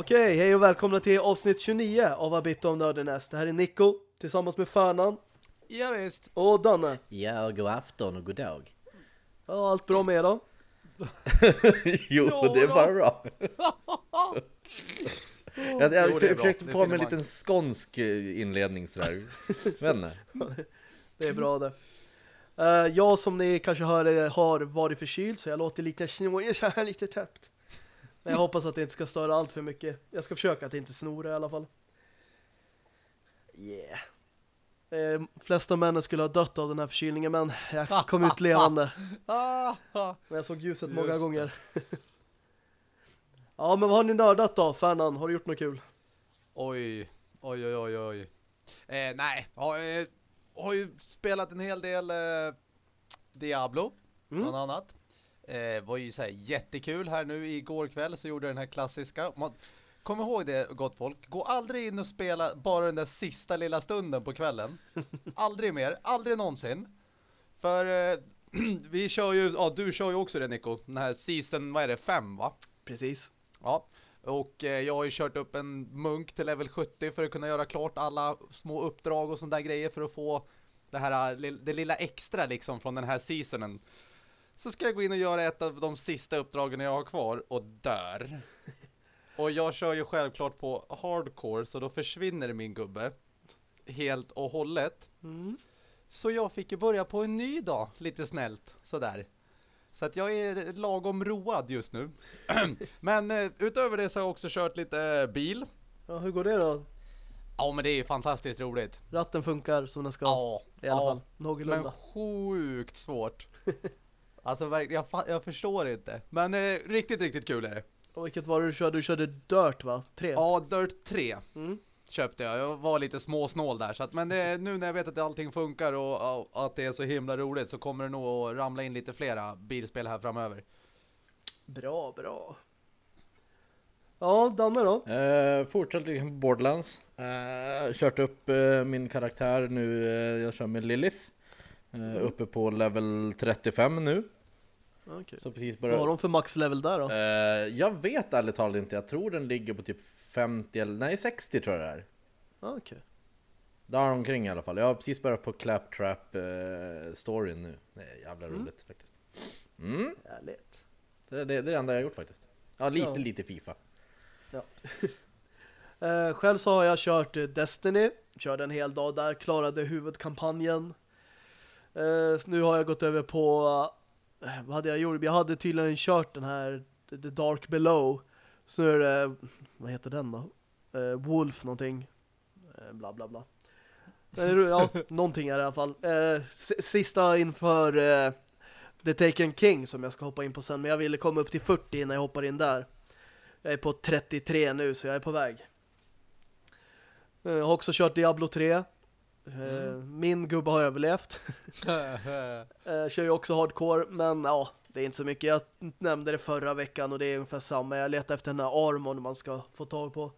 Okej, hej och välkomna till avsnitt 29 av A Bit of Nerdiness. Det här är Nico tillsammans med Färnan Ja, visst. och Danne. Ja, god afton och god dag. Ja, allt bra med er då? jo, Ja, det är bara bra. Jag, jag Jo, det är bra. försökte Det på med en finner liten skånsk eh, inledning sådär. Inte. Det är bra det. Uh, jag som ni kanske hör eh, har varit förkyld så jag låter lite snårig så här lite täppt. Men jag hoppas att det inte ska störa allt för mycket. Jag ska försöka att inte snora i alla fall. Yeah. Eh, flesta männen skulle ha dött av den här förkylningen men jag kom ut levande. Men jag såg ljuset Just många gånger. ja, men vad har ni nördat då? Fanan, har du gjort något kul? Oj, oj, oj, oj, oj. Eh, nej, har, eh, har ju spelat en hel del eh, Diablo, Mm. bland annat. Eh, var ju så här jättekul här nu igår kväll så gjorde jag den här klassiska. Man, kom ihåg det gott folk, gå aldrig in och spela bara den där sista lilla stunden på kvällen. aldrig mer, aldrig någonsin. För eh, vi kör ju, ja du kör ju också det Nico, den här season, vad är det, fem va? Precis. Ja, och eh, jag har ju kört upp en munk till level 70 för att kunna göra klart alla små uppdrag och sådana där grejer för att få det här eh, det lilla extra liksom från den här seasonen. Så ska jag gå in och göra ett av de sista uppdragen jag har kvar och dör. Och jag kör ju självklart på hardcore så då försvinner min gubbe helt och hållet. Mm. Så jag fick ju börja på en ny dag, lite snällt, sådär. Så att jag är lagom road just nu. men eh, utöver det så har jag också kört lite eh, bil. Ja, hur går det då? Ja men det är ju fantastiskt roligt. Ratten funkar som den ska. Ja, I alla ja, fall. Någorlunda. Men sjukt svårt. alltså jag, jag förstår inte. Men eh, riktigt, riktigt kul är det. Och vilket var det du körde? Du körde Dirt va? Tre? Ja, Dirt 3 Mm. köpte jag. Jag var lite småsnål där. Så att, men det, nu när jag vet att allting funkar och, och att det är så himla roligt så kommer det nog att ramla in lite flera bilspel här framöver. Bra, bra. Ja, Danne då? Uh, fortsatt liksom på Borderlands. Uh, kört upp eh, min karaktär nu. eh, jag kör med Lilith. Eh, Uppe på level 35 nu. Okej. Så precis Vad har de för maxlevel där då? Eh, jag vet ärligt talat inte. Jag tror den ligger på typ 50 eller nej 60 tror jag det är. Okej. Där omkring i alla fall. Jag har precis börjat på Claptrap uh, storyn nu. Det är jävla Mm. roligt faktiskt. Mm. Härligt. Det, det, det är det enda jag har gjort faktiskt. Ja, lite Ja. lite FIFA. Eh, själv så har jag kört eh, Destiny. Körde en hel dag där. Klarade huvudkampanjen. Eh, nu har jag gått över på... eh, vad hade jag gjort? Jag hade tydligen kört den här The Dark Below. Så nu är det... Vad heter den då? Eh, Wolf någonting. Bla bla bla. Ja, någonting är det i alla fall. Sista inför The Taken King som jag ska hoppa in på sen. Men jag ville komma upp till 40 innan jag hoppar in där. Jag är på 33 nu så jag är på väg. Jag har också kört Diablo 3. Eh, Min gubbe har överlevt. Eh, Kör ju också hardcore, men ja, det är inte så mycket. Jag nämnde det förra veckan och det är ungefär samma. Jag letar efter den här armon man ska få tag på.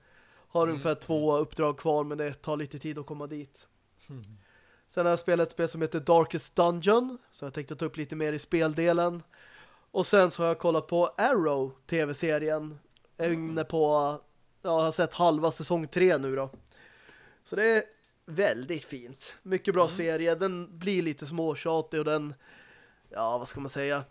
Har ungefär två uppdrag kvar, men det tar lite tid att komma dit. Sen har jag spelat ett spel som heter Darkest Dungeon, så jag tänkte ta upp lite mer i speldelen. Och sen så har jag kollat på Arrow, tv-serien. Jag är inne på, ja, jag har sett halva säsong tre nu då. Så det är väldigt fint. Mycket bra serie. Den blir lite småtjatig och den, ja vad ska man säga?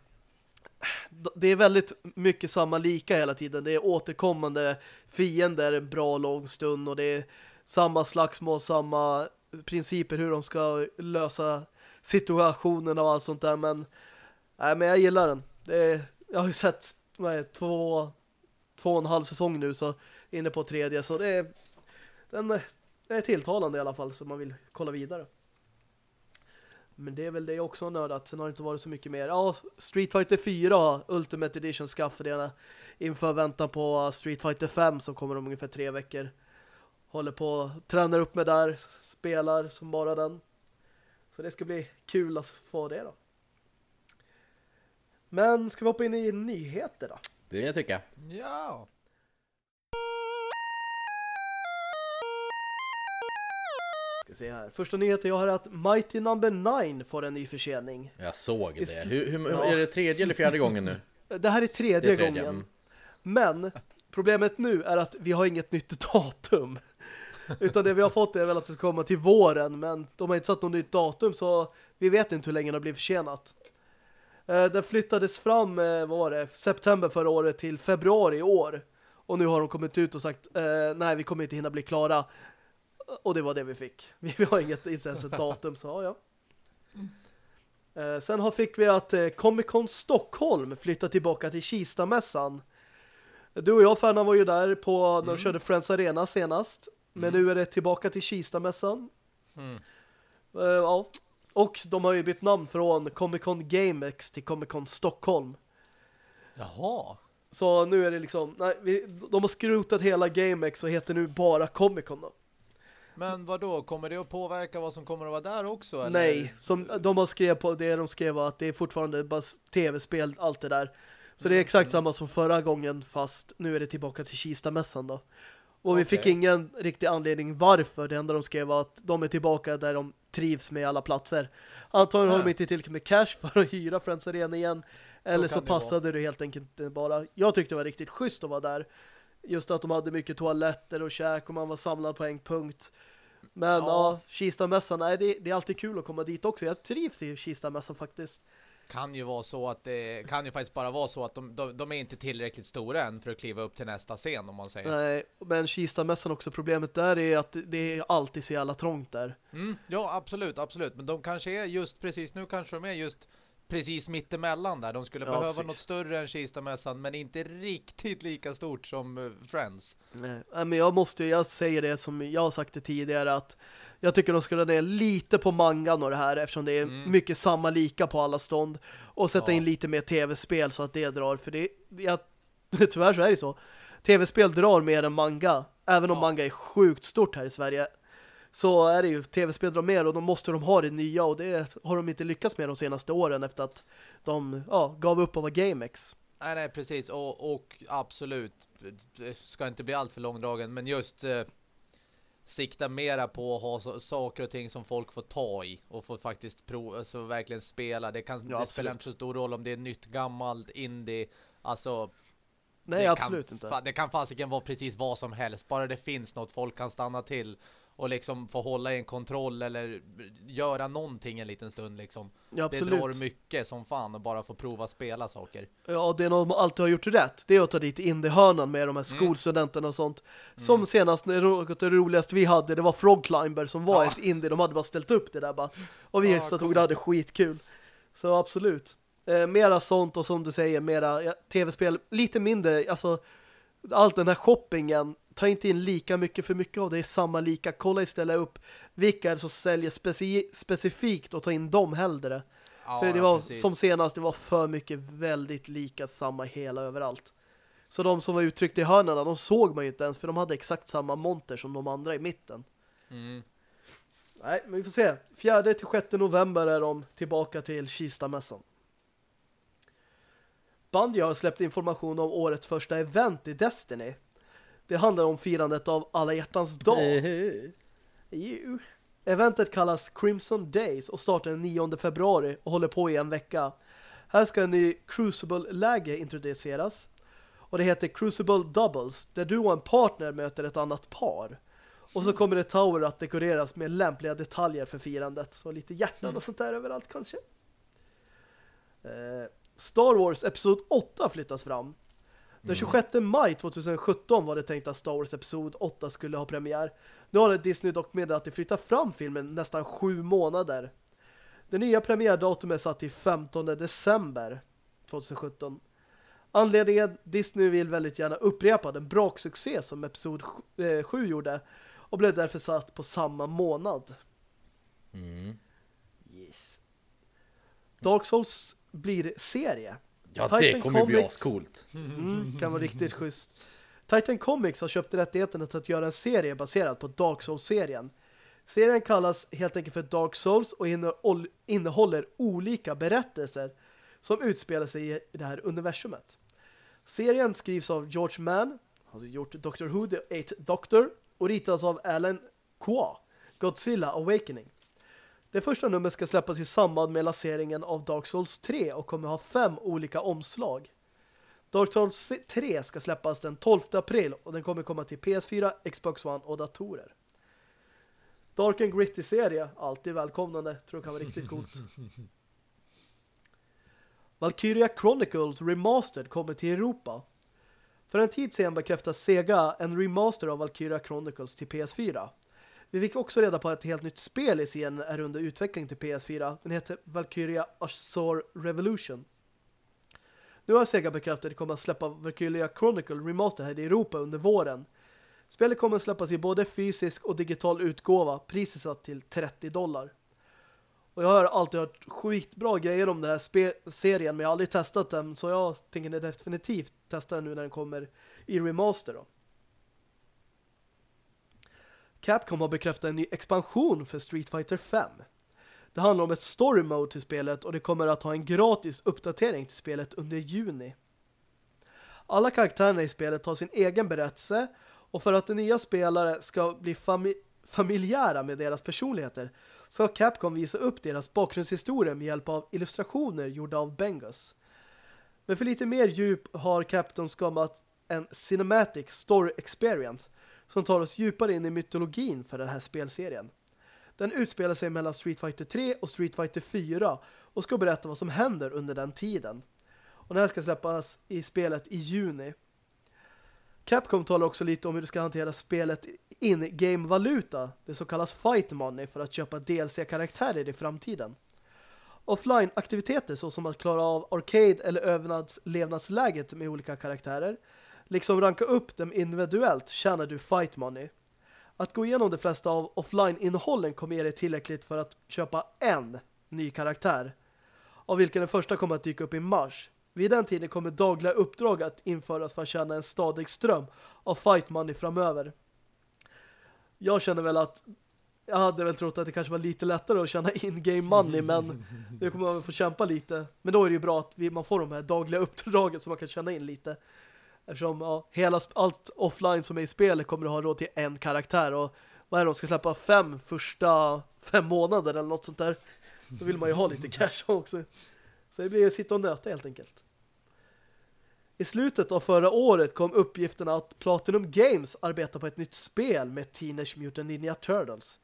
Det är väldigt mycket samma lika hela tiden. Det är återkommande fiender en bra lång stund och det är samma slagsmål, samma principer hur de ska lösa situationerna och allt sånt där. Men, nej, men jag gillar den. Det är, jag har ju sett vad två, två och en halv säsong nu så inne på tredje så det är den är- tilltalande i alla fall så man vill kolla vidare. Men det är väl det jag också har nördat. Sen har det inte varit så mycket mer. Ja, Street Fighter 4 Ultimate Edition skaffade jag inför väntan på Street Fighter 5 som kommer om ungefär tre veckor. Håller på, tränar upp mig där, spelar som bara den. Så det ska bli kul att få det då. Men ska vi hoppa in i nyheter då? Det tycker jag. Ja. Se här. Första nyheten jag har är att Mighty Number 9 får en ny försening. Jag såg det. Hur, hur, Ja. Är det tredje eller fjärde gången nu? Det här är tredje, Det är tredje, gången. mm. Men problemet nu är att vi har inget nytt datum. Utan det vi har fått är väl att det ska komma till våren. Men de har inte satt något nytt datum så vi vet inte hur länge det blir försenat. Eh, Den flyttades fram, eh, vad var det, september förra året till februari i år. Och nu har de kommit ut och sagt eh, nej vi kommer inte hinna bli klara. Och det var det vi fick. Vi har inget inte ens ett datum så ja. Eh, Sen har fick vi att eh, Comic Con Stockholm flyttar tillbaka till Kistamässan. Du och jag, Ferdinand, var ju där på när de Mm. körde Friends Arena senast. Men Mm. nu är det tillbaka till Kistamässan. Mm. Eh, ja. Och de har ju bytt namn från Comic Con GameX till Comic Con Stockholm. Jaha. Så nu är det liksom, nej, vi, de har skrotat hela GameX och heter nu bara Comic Con då. Men vad då kommer det att påverka vad som kommer att vara där också? Eller? Nej, som de har skrev på det de skrev var att det är fortfarande bara tv-spel, allt det där. Så det är Mm, exakt mm. samma som förra gången fast nu är det tillbaka till Kistamässan då. Och vi fick ingen riktig anledning varför. Det enda de skrev var att de är tillbaka där de trivs med alla platser. Antagligen har de inte tillräckligt med cash för att hyra Friends Arena igen. Eller så, det vara. passade det helt enkelt bara. Jag tyckte det var riktigt schysst att vara där. Just att de hade mycket toaletter och käk och man var samlad på en punkt. Men ja, Ja. Kistamässan, nej, det, det är alltid kul att komma dit också. Jag trivs i Kistamässan faktiskt. Kan ju vara så att det kan ju faktiskt bara vara så att de, de, de är inte tillräckligt stora än för att kliva upp till nästa scen om man säger. Nej, men Kistamässan också, problemet där är att det är alltid så jävla trångt där. Mm, ja, absolut, absolut. Men de kanske är just precis nu kanske de är just precis mittemellan där. De skulle Ja, behöva precis. något större än Kistamässan men inte riktigt lika stort som eh, Friends. Nej, men jag måste, jag säger det som jag har sagt det tidigare att jag tycker de dra ner lite på mangan och det här eftersom det är Mm. mycket samma lika på alla stånd och sätta Ja. in lite mer tv-spel så att det drar för det, jag, tyvärr så är det så. Tv-spel drar mer än manga även om Ja. manga är sjukt stort här i Sverige så är det ju tv-spel drar mer och då måste de ha det nya och det har de inte lyckats med de senaste åren efter att de ja, gav upp av GameX. Nej, nej, precis. Och, och absolut, det ska inte bli allt för långdragen, men just eh, sikta mera på att ha så, saker och ting som folk får ta i och får faktiskt prova, alltså verkligen spela. Det, kan, Ja, det spelar inte så stor roll om det är nytt, gammalt, indie, alltså Nej, absolut kan, inte. Det kan fasiken vara precis vad som helst. Bara det finns något folk kan stanna till och liksom få hålla i en kontroll eller göra någonting en liten stund liksom. Ja, Det drar mycket som fan och bara få prova spela saker. Ja, det de alltid har gjort rätt det är att ta dit indiehörnan med de här Mm. skolstudenterna och sånt. Som senast, när något det roligaste vi hade, det var Frog Climber som var Ja. ett indie. De hade bara ställt upp det där bara. Och vi Ja, stod coolt. och hade skitkul. Så absolut. Eh, mera sånt och som du säger, mera ja, tv-spel. Lite mindre, alltså allt den här shoppingen ta inte in lika mycket för mycket av det är samma lika. Kolla istället upp vilka är som säljer speci specifikt och ta in dem hellre. Ja, För det ja, var precis. som senast, det var för mycket väldigt lika samma hela överallt. Så de som var uttryckt i hörnerna, de såg man ju inte ens för de hade exakt samma monter som de andra i mitten. Mm. Nej, men vi får se. 4 till 6 november är de tillbaka till Kistamässan. Bungie har släppt information om årets första event i Destiny. Det handlar om firandet av alla hjärtans dag. Eventet kallas Crimson Days och startar den 9 februari och håller på i en vecka. Här ska en ny Crucible-läge introduceras. Och det heter Crucible Doubles, där du och en partner möter ett annat par. Och så kommer det Tower att dekoreras med lämpliga detaljer för firandet. Så lite hjärtan och sånt där överallt kanske. Eh, Star Wars Episod 8 flyttas fram. Den 26 maj 2017 var det tänkt att Star Wars Episod 8 skulle ha premiär. Nu har Disney dock meddelat att de flyttar fram filmen nästan sju månader. Det nya premiärdatumet är satt till 15 december 2017. Anledningen Disney vill väldigt gärna upprepa den braksuccé som Episod 7 gjorde och blev därför satt på samma månad. Mm. Yes. Dark Souls blir serie. Ja, Titan det kommer bli Comics. ascoolt. Mm, kan vara riktigt schysst. Titan Comics har köpt rättigheten att göra en serie baserad på Dark Souls-serien. Serien kallas helt enkelt för Dark Souls och innehåll- innehåller olika berättelser som utspelar sig i det här universumet. Serien skrivs av George Mann, har gjort Doctor Who The Eighth Doctor och ritas av Alan Qua, Godzilla Awakening. Det första numret ska släppas i samband med lanseringen av Dark Souls 3 och kommer ha fem olika omslag. Dark Souls 3 ska släppas den 12 april och den kommer komma till PS4, Xbox One och datorer. Dark and Gritty-serie, alltid välkomnande, tror jag kan vara riktigt coolt. Valkyria Chronicles Remastered kommer till Europa. För en tid sedan bekräftade Sega en remaster av Valkyria Chronicles till PS4. Vi fick också reda på att ett helt nytt spel i serien är under utveckling till PS4. Den heter Valkyria Azure Revolution. Nu har Sega bekräftat att de kommer att släppa Valkyria Chronicle Remaster här i Europa under våren. Spelet kommer att släppas i både fysisk och digital utgåva. Priset satt till 30 dollar. Och jag har alltid hört skitbra grejer om den här serien men jag har aldrig testat den så jag tänker definitivt testa den nu när den kommer i remaster då. Capcom har bekräftat en ny expansion för Street Fighter 5. Det handlar om ett story mode till spelet och det kommer att ha en gratis uppdatering till spelet under juni. Alla karaktärerna i spelet har sin egen berättelse och för att de nya spelare ska bli fami familjära med deras personligheter ska Capcom visa upp deras bakgrundshistoria med hjälp av illustrationer gjorda av Bengus. Men för lite mer djup har Capcom skapat en cinematic story experience som tar oss djupare in i mytologin för den här spelserien. Den utspelar sig mellan Street Fighter 3 och Street Fighter 4 och ska berätta vad som händer under den tiden. Och den här ska släppas i spelet i juni. Capcom talar också lite om hur du ska hantera spelet in-game-valuta, det som kallas fight money, för att köpa DLC-karaktärer i framtiden. Offline-aktiviteter såsom att klara av arcade eller överlevnadsläget med olika karaktärer, liksom ranka upp dem individuellt tjänar du fight money. Att gå igenom de flesta av offline-innehållen kommer ge dig tillräckligt för att köpa en ny karaktär, av vilken den första kommer att dyka upp i mars. Vid den tiden kommer dagliga uppdrag att införas för att tjäna en stadig ström av fight money framöver. Jag känner väl att jag hade väl trott att det kanske var lite lättare att tjäna in-game money men det kommer man få kämpa lite. Men då är det ju bra att vi, man får de här dagliga uppdragen så man kan tjäna in lite. Eftersom ja, hela, allt offline som är i spelet kommer att ha råd till en karaktär och vad är det, de ska släppa fem första fem månader eller något sånt där. Då vill man ju ha lite cash också. Så det blir att sitta och nöta helt enkelt. I slutet av förra året kom uppgifterna att Platinum Games arbetar på ett nytt spel med Teenage Mutant Ninja Turtles.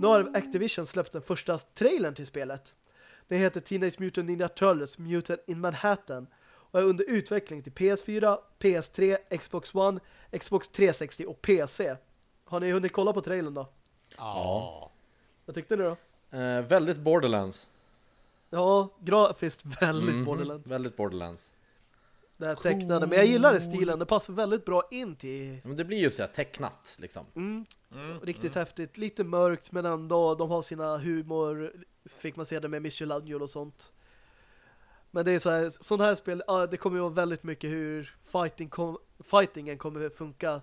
Nu har Activision släppt den första trailern till spelet. Det heter Teenage Mutant Ninja Turtles Mutant in Manhattan och är under utveckling till PS4, PS3, Xbox One, Xbox 360 och PC. Har ni hunnit kolla på trailern då? Ja. Vad tyckte ni då? Eh, väldigt Borderlands. Ja, grafiskt väldigt Mhm, Borderlands. Väldigt Borderlands. Det här tecknade, men jag gillar det stilen. Det passar väldigt bra in till... Men det blir ju så här tecknat liksom. Mm, Mm. riktigt häftigt. Lite mörkt, men ändå, de har sina humor. Fick man se det med Michelangelo och sånt. Men det är så här, sånt här spel, ja, det kommer ju vara väldigt mycket hur fighting kom, fightingen kommer funka.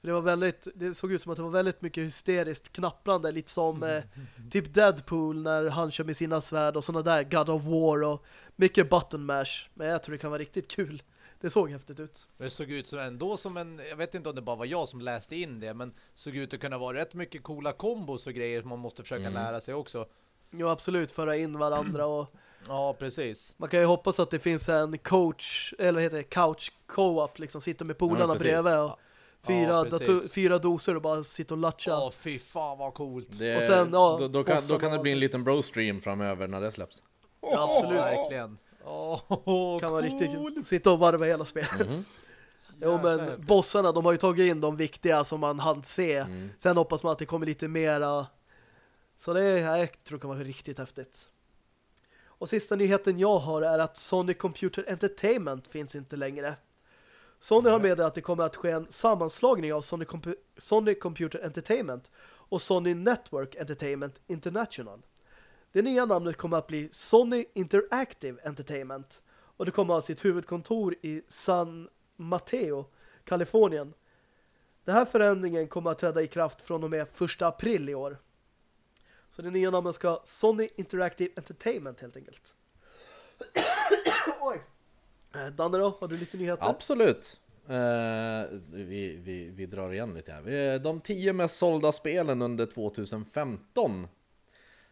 För det var väldigt, det såg ut som att det var väldigt mycket hysteriskt knapprande, lite som eh, typ Deadpool när han kör med sina svärd och såna där God of War och mycket button mash. Men jag tror det kan vara riktigt kul. Det såg häftigt ut. Men det såg ut som ändå som en, jag vet inte om det bara var jag som läste in det, men såg ut att kunna vara rätt mycket coola kombos och grejer som man måste försöka Mm. lära sig också. Jo, absolut, föra in varandra och Ja, precis. man kan ju hoppas att det finns en coach, eller heter det, couch co-op, liksom sitta med polarna precis. bredvid och fyra, Ja, fyra doser och bara sitta och latcha. Ja, fy fan vad coolt. Det, Och sen, ja, då, då, kan, då kan det bli en liten bro-stream framöver när det släpps. Ja, absolut. Verkligen. Åh, kan vara cool. riktigt kul. Sitta och varva hela spelet. Mhm. Jo, Jävlar. men bossarna, de har ju tagit in de viktiga som man hann se. Mm. Sen hoppas man att det kommer lite mera. Så det är, jag tror det kan vara riktigt häftigt. Och sista nyheten jag har är att Sony Computer Entertainment finns inte längre. Sony har meddelat att det kommer att ske en sammanslagning av Sony, Compu Sony Computer Entertainment och Sony Network Entertainment International. Det nya namnet kommer att bli Sony Interactive Entertainment och det kommer att ha sitt huvudkontor i San Mateo, Kalifornien. Den här förändringen kommer att träda i kraft från och med 1 april i år. Så det nya namnet ska Sony Interactive Entertainment helt enkelt. oj. Eh, Danne då, har du lite nyheter? Absolut! Eh, vi, vi, vi drar igen lite här. De tio mest sålda spelen under 2015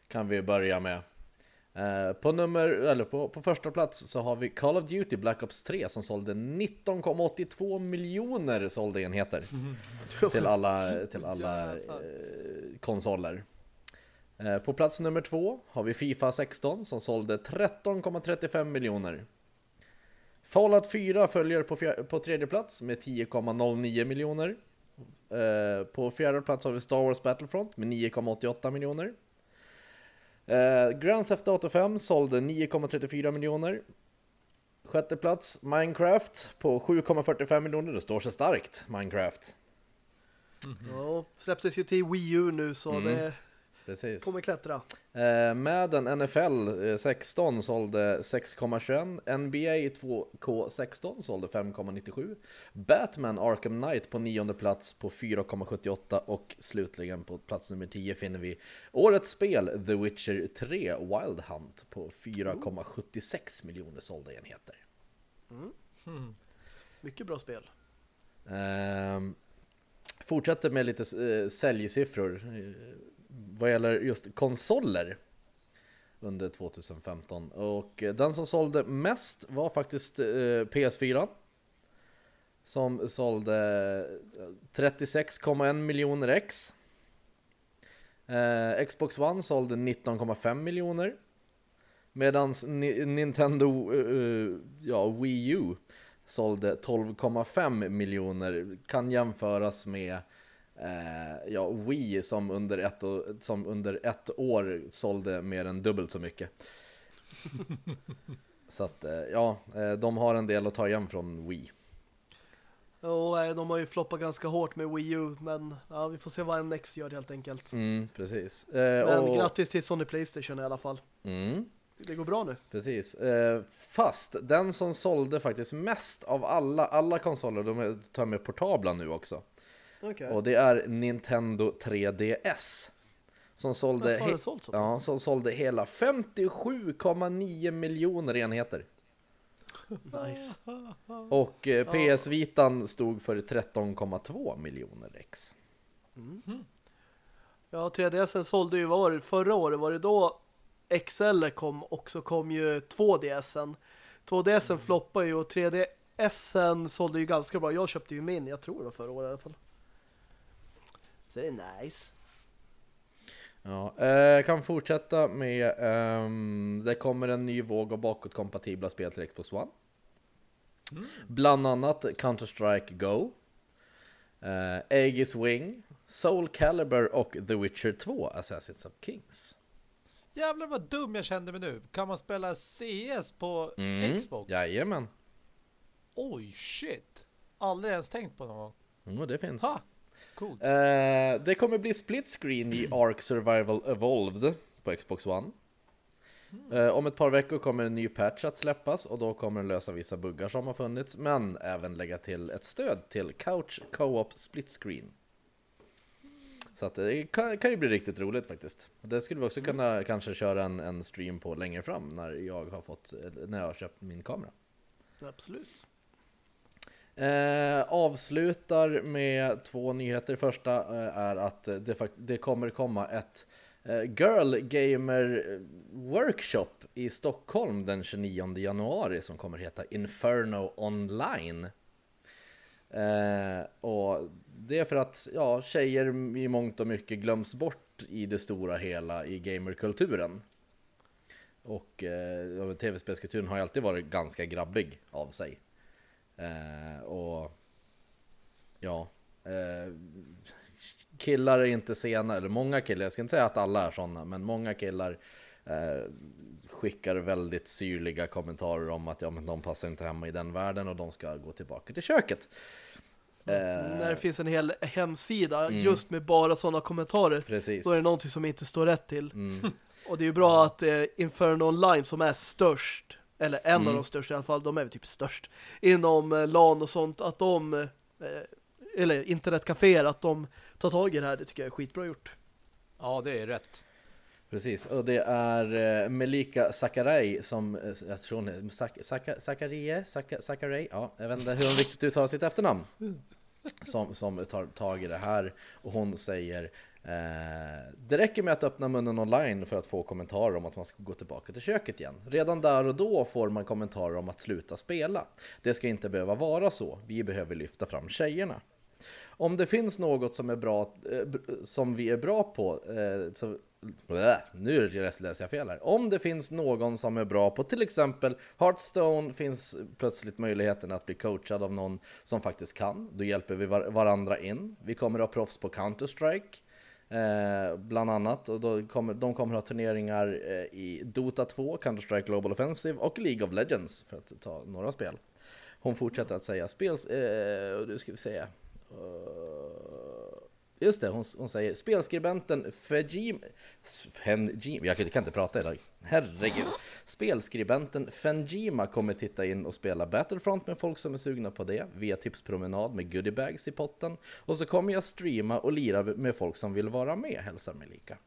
kan vi börja med. Eh, på, nummer, eller på, på första plats så har vi Call of Duty Black Ops 3 som sålde 19,82 miljoner sålda enheter till alla, till alla eh, konsoler. Eh, på plats nummer två har vi Fifa 16 som sålde 13,35 miljoner. Fallout 4 följer på, fjär- på tredje plats med 10,09 miljoner. Eh, på fjärde plats har vi Star Wars Battlefront med 9,88 miljoner. Eh, Grand Theft Auto 5 sålde 9,34 miljoner. Sjätte plats Minecraft på 7,45 miljoner. Det står sig starkt, Minecraft. Ja, släpptes ju till Wii U nu så Mm. det Precis. kommer klättra. Eh, Madden NFL eh, 16 sålde 6,21 NBA 2K16 sålde 5,97 Batman Arkham Knight på nionde plats på 4,78 och slutligen på plats nummer 10 finner vi årets spel The Witcher 3 Wild Hunt på 4,76 miljoner sålda enheter. Mycket bra spel. Ehm, fortsätter med lite eh, säljsiffror eh, vad gäller just konsoler under 2015. Och eh, den som sålde mest var faktiskt eh, PS4. Som sålde eh, 36,1 miljoner ex. Xbox One sålde 19,5 miljoner. Medan Nintendo ja, Wii U sålde 12,5 miljoner. Kan jämföras med eh, ja, Wii som under, ett, som under ett år sålde mer än dubbelt så mycket. så att eh, ja, eh, de har en del att ta igen från Wii. Och eh, de har ju floppat ganska hårt med Wii U men ja, vi får se vad NX gör helt enkelt. Mm, precis. Eh, Men och, grattis till Sony Playstation i alla fall. mm, Det går bra nu. precis. Eh, fast den som sålde faktiskt mest av alla, alla konsoler, de är- tar med portabla nu också. Okej. Och det är Nintendo 3DS. Som sålde, he- så? ja, som sålde hela 57,9 miljoner enheter. Nice. Och eh, PS Vitan stod för 13,2 miljoner ex. Ja, 3DSen sålde ju, vad var det, förra året var det då XL kom och så kom ju 2DSen. 2DSen floppade ju och 3DSen sålde ju ganska bra. Jag köpte ju min, jag tror var förra året i alla fall. Så det är nice. Ja, eh, kan fortsätta med, ehm, det kommer en ny våg av bakåtkompatibla spel till Xbox One. Bland annat Counter-Strike Go, eh, Aegis Wing, Soul Calibur och The Witcher 2 Assassins of Kings. Jävlar vad dum jag kände mig nu. Kan man spela CS på Mm, Xbox? Jajamän, Oj, shit. Aldrig ens tänkt på någon gång. mm, det finns. Ha! Coolt. Eh, det kommer bli split screen i Ark Survival Evolved på Xbox One. Eh, om ett par veckor kommer en ny patch att släppas och då kommer den lösa vissa buggar som har funnits men även lägga till ett stöd till Couch Co-op Split Screen. Så att det kan, kan ju bli riktigt roligt faktiskt. Det skulle vi också kunna kanske köra en, en stream på längre fram när jag har fått, när jag har köpt min kamera. Absolut. Eh, avslutar med två nyheter. Första eh, är att det, det kommer komma ett eh, Girl Gamer eh, Workshop i Stockholm den 29 januari som kommer heta Inferno Online. Eh, och det är för att ja, tjejer i mångt och mycket glöms bort i det stora hela i gamerkulturen. Och eh, tv-spelskulturen har ju alltid varit ganska grabbig av sig. Eh, och ja, eh, killar är inte sena, eller många killar, jag ska inte säga att alla är sådana, men många killar eh, skickar väldigt syrliga kommentarer om att ja, men de passar inte hemma i den världen och de ska gå tillbaka till köket. Eh, När det finns en hel hemsida Mm. just med bara sådana kommentarer precis. då är det någonting som inte står rätt till. Mm, Och det är ju bra att eh, Inferno Online som är störst, eller en Mm. av de största i alla fall, de är väl typ störst, inom eh, LAN och sånt, att de, eh, eller internetcaféer, att de tar tag i det här, det tycker jag är skitbra gjort. Ja, det är rätt. Precis, och det är eh, Melika Sakaraj som, jag tror hon är, Sak- Saka- Sakarie, Saka- Sakaraj, ja, jag vet inte hur hon riktigt uttalar sitt efternamn. Som, som tar tag i det här och hon säger Eh, det räcker med att öppna munnen online för att få kommentarer om att man ska gå tillbaka till köket igen. Redan där och då får man kommentarer om att sluta spela. Det ska inte behöva vara så, vi behöver lyfta fram tjejerna. Om det finns något som, är bra, eh, som vi är bra på, eh, så, blä, nu läser jag fel här. Om det finns någon som är bra på till exempel Hearthstone finns plötsligt möjligheten att bli coachad av någon som faktiskt kan. Då hjälper vi varandra in. Vi kommer att ha proffs på Counter-Strike. Eh, bland annat, och då kommer, de kommer ha turneringar eh, i Dota 2, Counter-Strike Global Offensive och League of Legends för att ta några spel. Hon fortsätter att säga spels... Eh, och nu ska vi se. Uh, just det, hon, hon säger spelskribenten Fejim... Fenjim, jag kan kan inte prata idag. Herregud. Spelskribenten Fenjima kommer titta in och spela Battlefront med folk som är sugna på det via tipspromenad med goodiebags i potten. Och så kommer jag streama och lira med folk som vill vara med, hälsar Melika.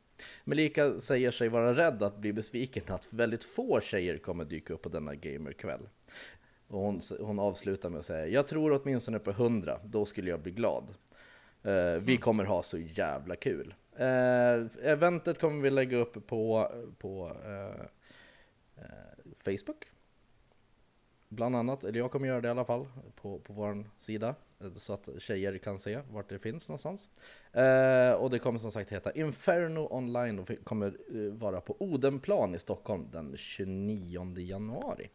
Melika säger sig vara rädd att bli besviken att väldigt få tjejer kommer dyka upp på denna gamerkväll. Och hon, hon avslutar med att säga Jag tror åtminstone på 100, då skulle jag bli glad. Eh, vi kommer ha så jävla kul. Eh, eventet kommer vi lägga upp på, på eh, Facebook. Bland annat, eller jag kommer göra det i alla fall, på, på vår sida. Så att tjejer kan se vart det finns någonstans. Eh, och det kommer som sagt heta Inferno online och kommer vara på Odenplan i Stockholm den 29 januari.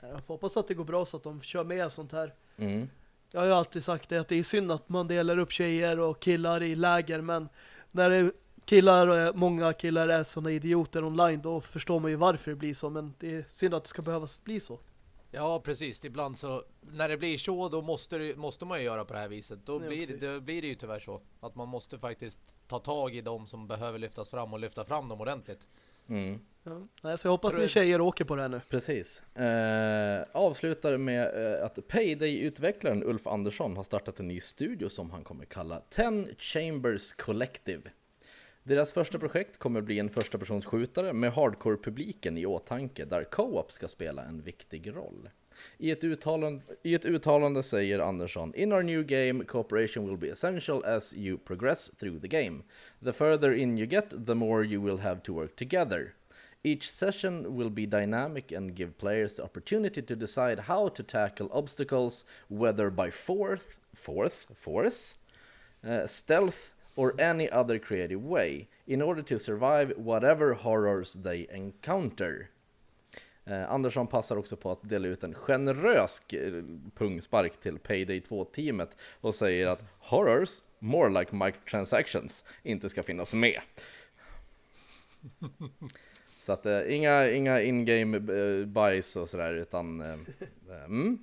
Jag får hoppas att det går bra så att de kör med sånt här. Mm. Jag har ju alltid sagt det att det är synd att man delar upp tjejer och killar i läger men när det är killar och är- många killar är såna idioter online då förstår man ju varför det blir så men det är synd att det ska behövas bli så. Ja, precis. Ibland så, när det blir så, då måste, det, måste man ju göra på det här viset. Då, Ja, blir, det, då blir det ju tyvärr så. Att man måste faktiskt ta tag i dem som behöver lyftas fram och lyfta fram dem ordentligt. Mm. Ja. Så jag hoppas ni tjejer åker på det här nu. Precis. Eh, avslutar med eh, att Payday-utvecklaren Ulf Andersson har startat en ny studio som han kommer kalla Ten Chambers Collective. Deras första projekt kommer bli en första persons skjutare med hardcore-publiken i åtanke där co-op ska spela en viktig roll. I ett, uttalande, I ett uttalande säger Andersson In our new game, cooperation will be essential as you progress through the game. The further in you get, the more you will have to work together. Each session will be dynamic and give players the opportunity to decide how to tackle obstacles, whether by fourth, fourth, force, uh, stealth, or any other creative way, in order to survive whatever horrors they encounter. Eh, Andersson passar också på att dela ut en generös eh, pungspark till Payday 2-teamet och säger att horrors, more like microtransactions, inte ska finnas med. Så att eh, inga, inga in-game eh, buys och sådär utan, eh, eh, mm,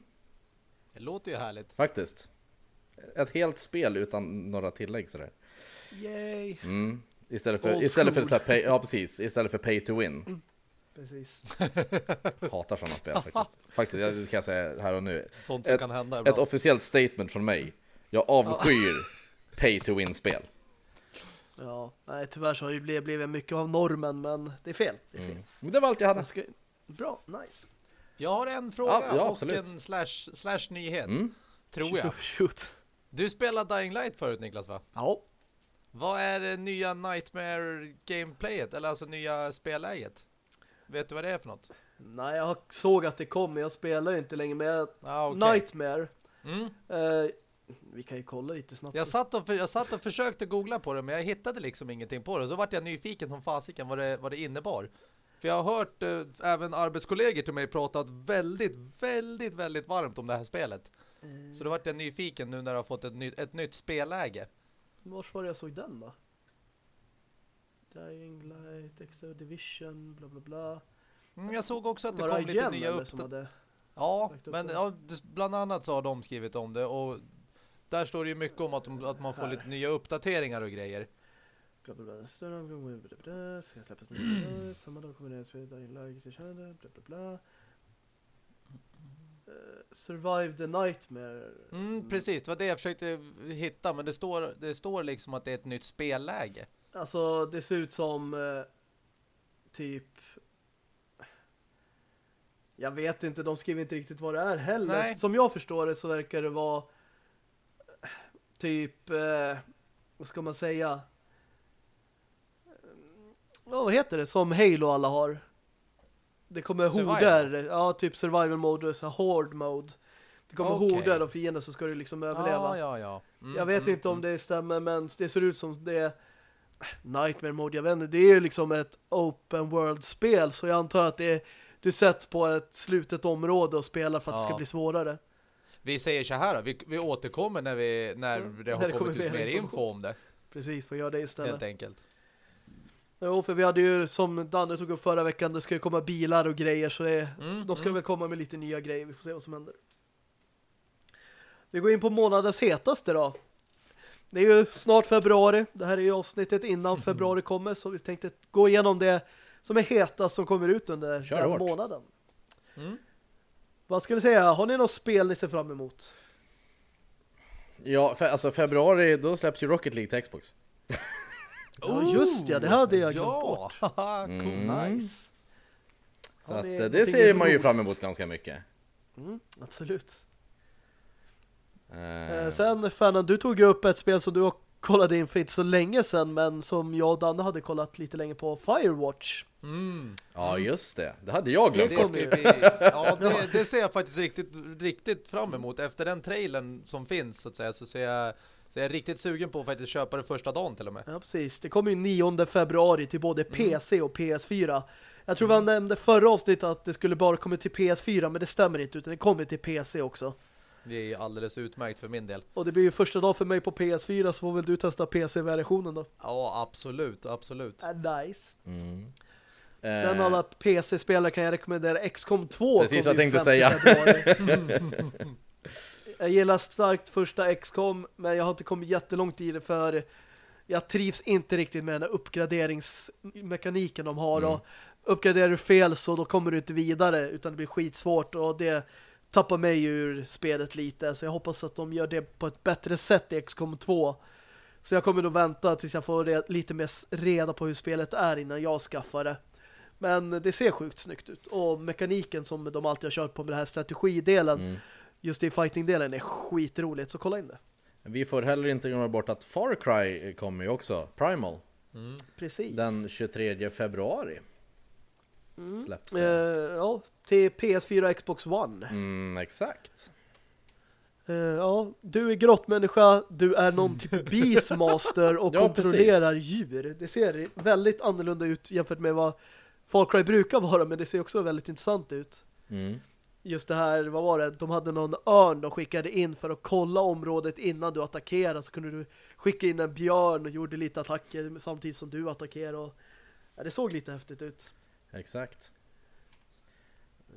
Det låter ju härligt. faktiskt. Ett helt spel utan några tillägg sådär. Yay! Mm. Istället för, Old istället för school. så här pay, ja precis, istället för pay to win. Precis. Hatar sådana spel faktiskt. Faktiskt, jag- det kan jag säga här och nu. Sånt Ett- kan hända Ett ibland. officiellt statement från mig. Jag avskyr pay to win-spel. Ja, nej tyvärr så har det blivit, blivit mycket av normen men det är fel. Det är fel. Mm. Men det var allt jag hade. Ska... Bra, nice. Jag har en fråga Ja, ja, och en slash, slash nyhet. Mm. Tror jag. Shoot. Du spelade Dying Light förut Niklas va? Ja, Vad är det nya Nightmare gameplayet? Eller alltså nya spelläget? Vet du vad det är för något? nej jag såg att det kom men jag spelar inte längre med Ah, okej. Nightmare. Mm. Eh, vi kan ju kolla lite snabbt. Jag satt, och för, jag satt och försökte googla på det men jag hittade liksom ingenting på det. Så vart jag nyfiken som fasiken vad det, vad det innebar. För jag har hört eh, även arbetskollegor till mig pratat väldigt, väldigt, väldigt varmt om det här spelet. Eh, Så då vart jag nyfiken nu när jag har fått ett, ny, ett nytt spelläge. Vars var det jag såg den då? Dying Light, Extra Division, bla bla bla. Mm, jag såg också att det Var kom lite IGN nya eller som uppdateringar. Ja, men ja, bland annat så har de skrivit om det och där står det ju mycket om att, de, att man får Här. lite nya uppdateringar och grejer. Ska släppas nu. Samma dag kommer det spela Dying Light i China. Bla bla bla. Eh, Survive the Nightmare. Mm, precis, det var det jag försökte hitta men det står, det står liksom att det är ett nytt spelläge. Alltså det ser ut som eh, typ jag vet inte, de skriver inte riktigt vad det är heller. Nej. Som jag förstår det så verkar det vara typ eh, vad ska man säga? Ja, vad heter det? Som Halo alla har. Det kommer horder. Ja, typ survival mode, så här horde mode. Det kommer Okej. horder av fiender så ska du liksom överleva. Ja, ja, ja. Mm, Jag vet mm, inte om mm. det stämmer men det ser ut som det är Nightmare Mode, jag vet inte. Det är ju liksom ett open world-spel så jag antar att det är, du sätts på ett slutet område och spelar för att det ska Ja. bli svårare. Vi säger så här vi, vi återkommer när, vi, när Mm, det har det kommit kommer ut mer info om det, Precis, att göra det istället. helt enkelt. Jo, för vi hade ju som Danne tog upp förra veckan, det ska ju komma bilar och grejer så det, Mm, de ska mm. väl komma med lite nya grejer, vi får se vad som händer. Vi går in på månadens hetaste då. Det är ju snart februari, det här är ju avsnittet innan februari kommer så vi tänkte gå igenom det som är hetast som kommer ut under Kör den hårt. månaden. Mm. Vad ska ni säga? Har ni något spel ni ser fram emot? Ja, fe, alltså februari, då släpps ju Rocket League till Xbox. Ja, just ja, det hade jag glömt ja. bort. cool. Mm. Nice. Så Ja, att, det är det, det ser man ju fram emot ganska mycket. Mm, absolut. Eh, Eh, sen Fernan, du tog ju upp ett spel som du har kollade in för inte så länge sedan men som jag och Danne hade kollat lite länge på Firewatch. Mm. Ja, just det. Det hade jag glömt Det, bort. ska vi, ja, det, det ser jag faktiskt riktigt, riktigt fram emot. Efter den trailern som finns så att säga så ser jag, så är jag riktigt sugen på att faktiskt köpa det första dagen till och med. Ja, precis. Det kommer ju 9 februari till både Mm. PC och PS4. Jag tror vi nämnde förra avsnittet att det skulle bara komma till PS4 men det stämmer inte utan det kommer till PC också. Det är alldeles utmärkt för min del. Och det blir ju första dag för mig på PS4 så får väl du testa PC-versionen då. Ja, absolut, absolut. Ah, nice. Mm. Sen Eh, alla PC-spelare kan jag rekommendera XCOM 2. Precis vad jag tänkte 5 säga. jag gillar starkt första XCOM men jag har inte kommit jättelångt i det för jag trivs inte riktigt med den här uppgraderingsmekaniken de har Mm. och uppgraderar du fel så då kommer du inte vidare utan det blir skitsvårt och det tappar mig ur spelet lite så jag hoppas att de gör det på ett bättre sätt i XCOM 2 så jag kommer nog vänta tills jag får lite mer reda på hur spelet är innan jag skaffar det. Men det ser sjukt snyggt ut och mekaniken som de alltid har kört på med den här strategidelen mm. just i fighting-delen är skitroligt så kolla in det. Vi får heller inte glömma bort att Far Cry kommer ju också, Primal, Mm. precis. Den 23 februari Mm. släpps Eh, det. ja, till PS4 och Xbox One. Mm, exakt. Eh, ja, du är grottmänniska, du är någon typ beastmaster och Ja, kontrollerar djur. Det ser väldigt annorlunda ut jämfört med vad Far Cry brukar vara, men det ser också väldigt intressant ut. Mm. Just det här, vad var det? De hade någon örn de skickade in för att kolla området innan du attackerade. Så kunde du skicka in en björn och gjorde lite attacker samtidigt som du attackerade. Och, ja, det såg lite häftigt ut. Exakt.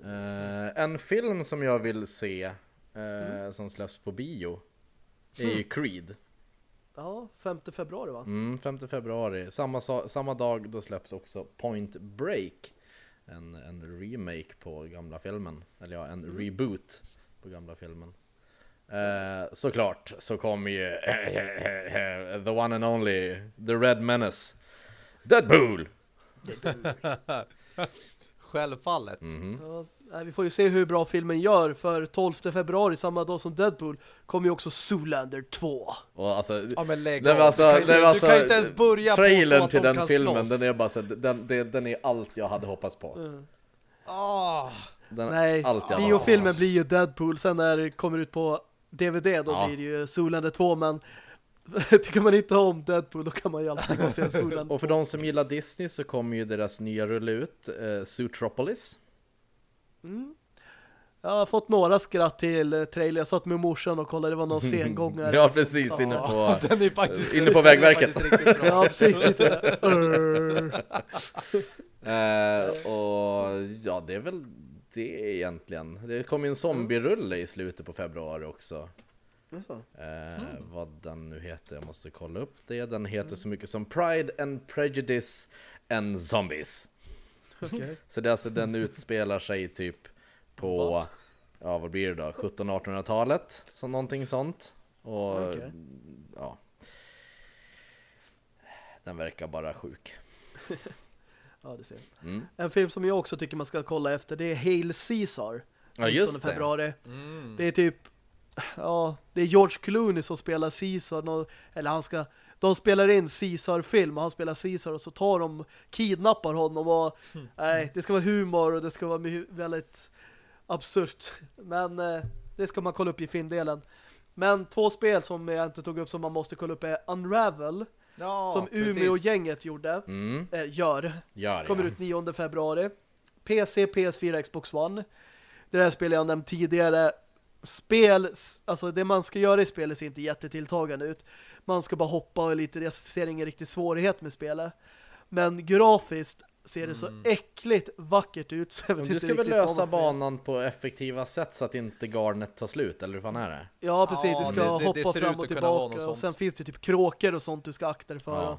Eh, en film som jag vill se eh, som släpps på bio är ju Creed. Ja, 5 februari va? Mm, 5 februari. Samma, sa- samma dag då släpps också Point Break. En, en remake på gamla filmen. Eller ja, en reboot på gamla filmen. Eh, såklart så kommer ju the one and only, the Red Menace. Deadpool! Självfallet. Mhm. Ja, nej, vi får ju se hur bra filmen gör för 12 februari, samma dag som Deadpool, kommer ju också Zoolander 2. Och alltså, Ja men lägg Nej, men av. alltså, du, kan inte, nej, men alltså, du kan inte ens börja trailern till de den filmen, slåss. den är bara så, den, den, den är allt jag hade hoppats på. Mm. Ah, Den Nej, allt jag hade biofilmen blir ju Deadpool, sen när det kommer ut på DVD då Ja. blir det ju Zoolander 2, men tycker man inte om Deadpool då kan man ju alltid gå och se Zoolander Och för de som gillar Disney så kommer ju deras nya rulle ut, eh, Zootropolis. Mm. Jag har fått några skratt till eh, trailer. Jag satt med morsan och kollade, det var någon sengångare. Ja precis, sa- inne på... den är faktiskt, Inne på Vägverket. Ja, precis. Sitter där. Eh, och ja, det är väl det egentligen. Det kommer ju en zombie-rulle i slutet på februari också. Eh, Vad den nu heter, jag måste kolla upp det. Den heter så mycket som Pride and Prejudice and Zombies. Okej. Så det är alltså den utspelar sig typ på, ja vad blir det då, 1700-1800-talet? Så någonting sånt. Och Okej. ja. Den verkar bara sjuk. Ja, det ser. Mm. En film som jag också tycker man ska kolla efter det är Hail Caesar. Ja, just 19 det. februari. Mm. Det är typ ja, det är George Clooney som spelar Caesar eller han ska de spelar in Caesar-film och han spelar Caesar och så tar de kidnappar honom och nej, det ska vara humor och det ska vara väldigt absurt. Men eh, det ska man kolla upp i filmdelen. Men två spel som jag inte tog upp som man måste kolla upp är Unravel Ja, som. Umeå-gänget gjorde, Mm. eh, gör. Gör Kommer ja. ut 9 februari. PC, PS4, Xbox One. Det där spelet jag nämnt tidigare. Spel, alltså det man ska göra i spelet ser inte jättetilltagande ut. Man ska bara hoppa och lite, jag ser ingen riktig svårighet med spelet. Men grafiskt ser det så äckligt vackert ut. Så jag vet du inte ska väl lösa banan på effektiva sätt så att inte garnet tar slut, eller hur fan är det? Ja, precis. Ja, du ska det- det- det hoppa ser fram och tillbaka. Och sen finns det typ kråkor och sånt du ska akta dig för. Ja.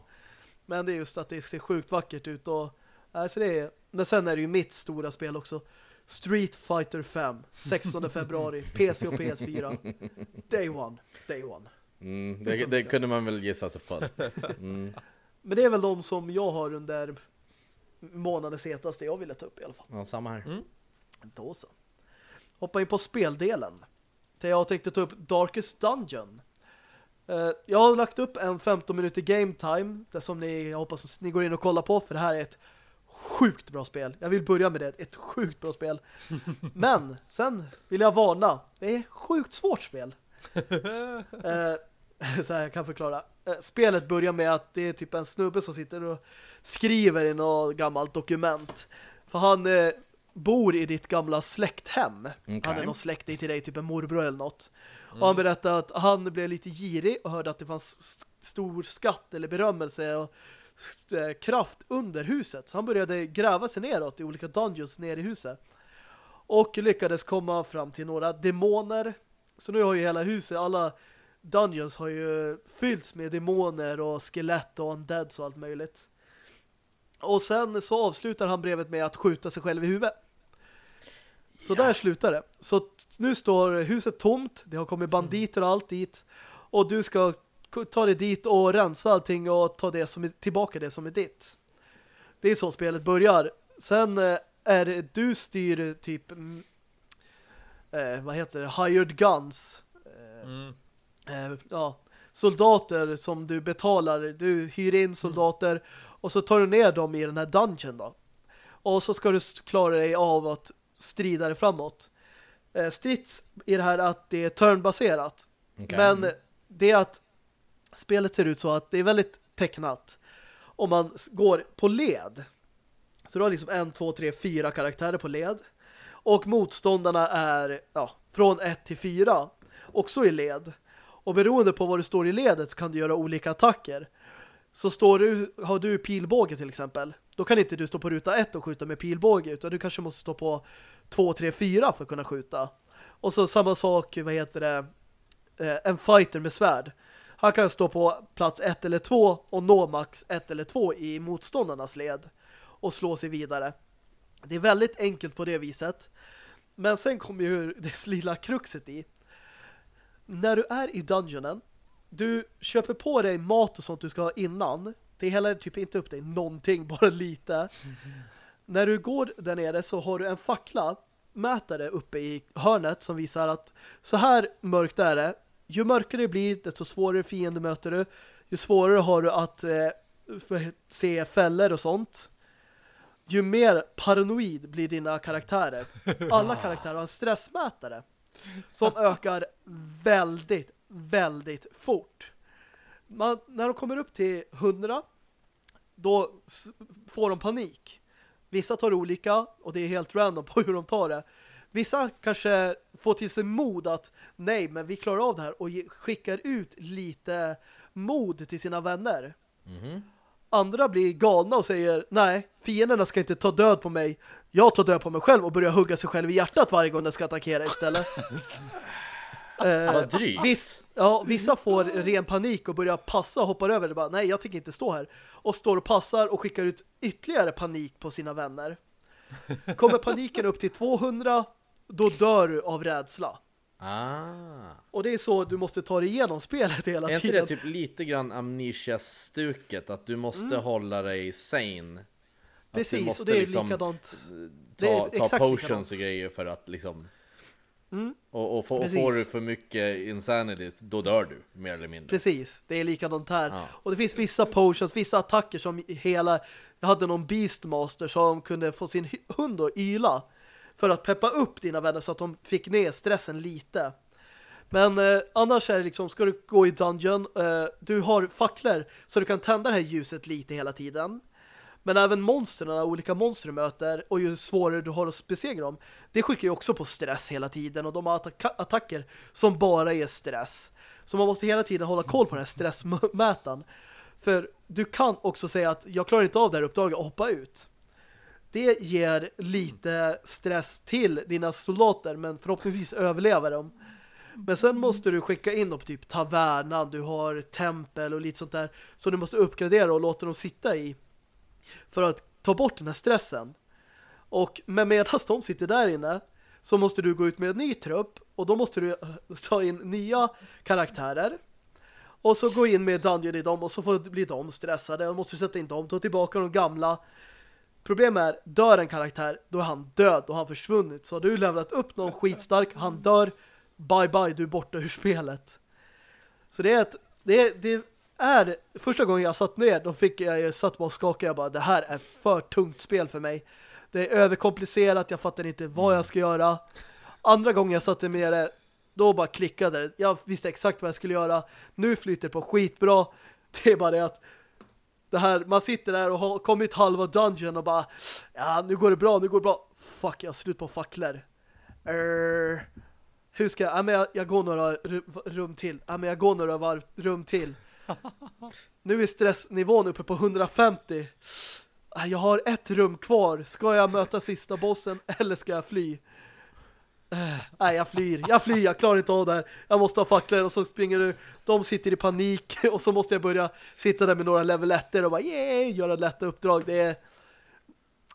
Men det är just att det ser sjukt vackert ut. Och, alltså det är, men sen är det ju mitt stora spel också. Street Fighter 5. 16 februari. PC och PS4. Day one. Day one. Mm, det, det kunde man väl gissa sig på. Mm. Men det är väl de som jag har under månadens hetaste jag ville ta upp i alla fall. Ja, samma här. Mm. Då så. Hoppa in på speldelen. Där jag tänkte ta upp Darkest Dungeon. Eh, jag har lagt upp en 15 minuter game time. Där som ni, jag hoppas att ni går in och kollar på. För det här är ett sjukt bra spel. Jag vill börja med det. Ett sjukt bra spel. Men sen vill jag varna. Det är ett sjukt svårt spel. Eh, så här, jag kan förklara. Eh, spelet börjar med att det är typ en snubbe som sitter och skriver i något gammalt dokument. För han eh, bor i ditt gamla släkthem. Han är någon släkting till dig, typ en morbror eller något. Och han berättade att han blev lite girig och hörde att det fanns st- stor skatt eller berömmelse och kraft under huset. Så han började gräva sig neråt i olika dungeons ner i huset. Och lyckades komma fram till några demoner. Så nu har ju hela huset, alla dungeons har ju fyllts med demoner och skelett och undeads och allt möjligt. Och sen så avslutar han brevet med att skjuta sig själv i huvudet. Så där slutar det. Så nu står huset tomt. Det har kommit banditer och allt dit. Och du ska ta dig dit och rensa allting och ta det som är, tillbaka det som är ditt. Det är så spelet börjar. Sen eh, är det, du styr typ mm, eh, vad heter det? Hired guns. Eh, Mm. eh, ja, soldater som du betalar. Du hyr in soldater och så tar du ner dem i den här dungeon då. Och så ska du klara dig av att strida dig framåt. Eh, strids i det här att det är turnbaserat. Okej. Men det är att spelet ser ut så att det är väldigt tecknat. Om man går på led. Så du har liksom en, två, tre, fyra karaktärer på led. Och motståndarna är ja, från ett till fyra. Också i led. Och beroende på var du står i ledet så kan du göra olika attacker. Så står du, har du pilbåge till exempel. Då kan inte du stå på ruta ett och skjuta med pilbåge. Utan du kanske måste stå på två, tre, fyra för att kunna skjuta. Och så samma sak, vad heter det? Eh, en fighter med svärd. Han kan stå på plats ett eller två och nå max ett eller två i motståndarnas led och slå sig vidare. Det är väldigt enkelt på det viset. Men sen kommer ju det lilla kruxet i. När du är i dungeonen, du köper på dig mat och sånt du ska ha innan. Det häller typ inte upp dig någonting, bara lite. När du går där nere så har du en fackla mätare uppe i hörnet som visar att så här mörkt är det. Ju mörkare det blir, desto svårare fiender möter du. Ju svårare har du att eh, se fällor och sånt. Ju mer paranoid blir dina karaktärer. Alla karaktärer har en stressmätare som ökar väldigt, väldigt fort. Man, när de kommer upp till 100 då får de panik. Vissa tar olika och det är helt random på hur de tar det. Vissa kanske får till sig mod att nej, men vi klarar av det här och skickar ut lite mod till sina vänner. Mhm. Andra blir galna och säger nej, fienderna ska inte ta död på mig. Jag tar död på mig själv och börjar hugga sig själv i hjärtat varje gång den ska attackera istället. eh. Viss, ja, vissa får ren panik och börjar passa och hoppar över det. Bara, nej, jag tänker inte stå här. Och står och passar och skickar ut ytterligare panik på sina vänner. Kommer paniken upp till 200, då dör du av rädsla. Ah. Och det är så du måste ta dig igenom spelet hela Är inte tiden. det typ lite grann amnesia-stuket? Att du måste hålla dig sane? Att du Precis, måste och det är liksom likadant. det är ta, ta potions likadant. och grejer för att liksom... Mm. Och, och, få, och Precis. får du för mycket insanity, då dör du, mer eller mindre. Precis, det är likadant här. Ja. Och det finns vissa potions, vissa attacker som hela... Jag hade någon Beastmaster som kunde få sin hund att yla för att peppa upp dina vänner så att de fick ner stressen lite. Men eh, annars är det liksom, ska du gå i dungeon, eh, du har facklor så du kan tända det här ljuset lite hela tiden. Men även monstren, olika monster du möter och ju svårare du har att besegra dem, det skickar ju också på stress hela tiden och de har attack- attacker som bara är stress. Så man måste hela tiden hålla koll på den här stressmätaren. För du kan också säga att jag klarar inte av det här uppdraget och hoppa ut. Det ger lite stress till dina soldater men förhoppningsvis överlever de. Men sen måste du skicka in dem på typ tavernan, du har tempel och lite sånt där. Så du måste uppgradera och låta dem sitta i. För att ta bort den här stressen. Och men medan de sitter där inne så måste du gå ut med en ny trupp och då måste du eh, ta in nya karaktärer. Och så gå in med Dungeon i dem och så får bli de stressade. Och måste du sätta in dem, ta tillbaka de gamla. Problemet är, dör en karaktär, då är han död och han försvunnit. Så har du levlat upp någon skitstark, han dör, bye bye, du är borta ur spelet. Så det är ett, det är, det är första gången jag satt ner, då fick jag, jag satt bara och skakade, jag bara, det här är för tungt spel för mig. Det är överkomplicerat, jag fattar inte vad jag ska göra. Andra gången jag satte med det, då bara klickade det. Jag visste exakt vad jag skulle göra. Nu flyter det på skitbra. Det är bara det att det här, man sitter där och har kommit halva dungeon och bara ja, nu går det bra, nu går det bra. Fuck, jag har slut på facklor. Err, hur ska jag? Ja, men jag, jag går några ru- rum till. Ja, men jag går några varv, rum till. Nu är stressnivån uppe på 150. Ah, Jag har ett rum kvar. Ska jag möta sista bossen eller ska jag fly? Nej, jag flyr. Jag flyr. Jag klarar inte av det här. Jag måste ha facklor och så springer du. De sitter i panik och så måste jag börja sitta där med några level 1 och bara yay, göra lätta uppdrag. Det är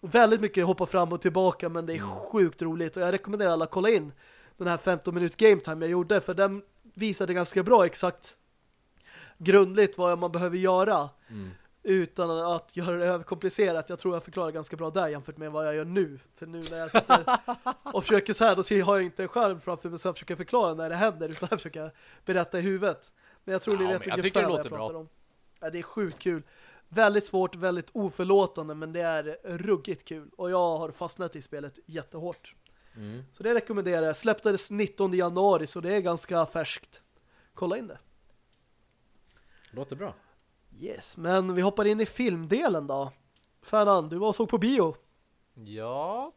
väldigt mycket hoppa fram och tillbaka men det är sjukt roligt och jag rekommenderar alla att kolla in den här 15 minut game time jag gjorde för den visade ganska bra exakt grundligt vad man behöver göra utan att göra det överkomplicerat. Jag tror jag förklarar ganska bra där jämfört med vad jag gör nu. För nu när jag sitter och försöker så här, då ser- har jag inte en skärm framför mig så jag försöker förklara när det händer utan jag försöker berätta i huvudet. Men jag tror Ja, ni vet jag ungefär tycker det vad jag låter bra. pratar om. Ja, det är sjukt kul. Väldigt svårt, väldigt oförlåtande men det är ruggigt kul. Och jag har fastnat i spelet jättehårt. Mm. Så det rekommenderar jag. Släpptes 19 januari så det är ganska färskt. Kolla in det. Låter bra. Yes, men vi hoppar in i filmdelen då. Fernan, du var och såg på bio. Ja.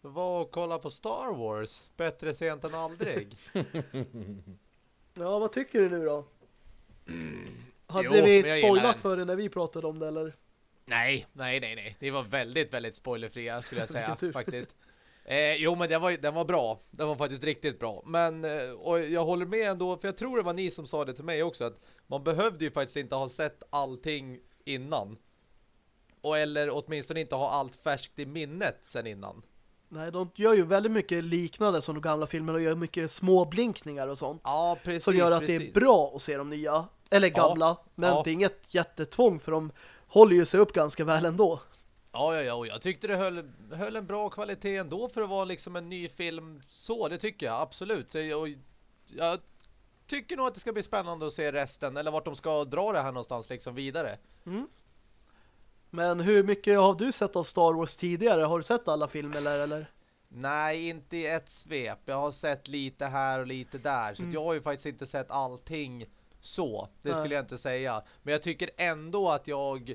Var och kolla på Star Wars. Bättre sent än aldrig. Ja, vad tycker du nu då? Hade Jo, vi spoilat för det när vi pratade om det eller? nej, nej, nej, nej. Det var väldigt, väldigt spoilerfria skulle jag säga faktiskt. Eh, jo, men den var, den var bra. Den var faktiskt riktigt bra. Men, eh, och jag håller med ändå, för jag tror det var ni som sa det till mig också, att man behövde ju faktiskt inte ha sett allting innan. Och eller åtminstone inte ha allt färskt i minnet sen innan. Nej, de gör ju väldigt mycket liknande som de gamla filmerna och gör mycket små blinkningar och sånt. Ja, precis. som gör att det är precis. bra att se de nya. Eller Ja, gamla. Men ja. det är inget jättetvång för de håller ju sig upp ganska väl ändå. Ja, ja, ja, och jag tyckte det höll, höll en bra kvalitet ändå för att vara liksom en ny film. Så, det tycker jag, absolut. Och jag tycker nog att det ska bli spännande att se resten, eller vart de ska dra det här någonstans liksom vidare. Men hur mycket har du sett av Star Wars tidigare? Har du sett alla filmer eller? eller? Nej, inte i ett svep. Jag har sett lite här och lite där. Så att jag har ju faktiskt inte sett allting så. Det Nej. skulle jag inte säga. Men jag tycker ändå att jag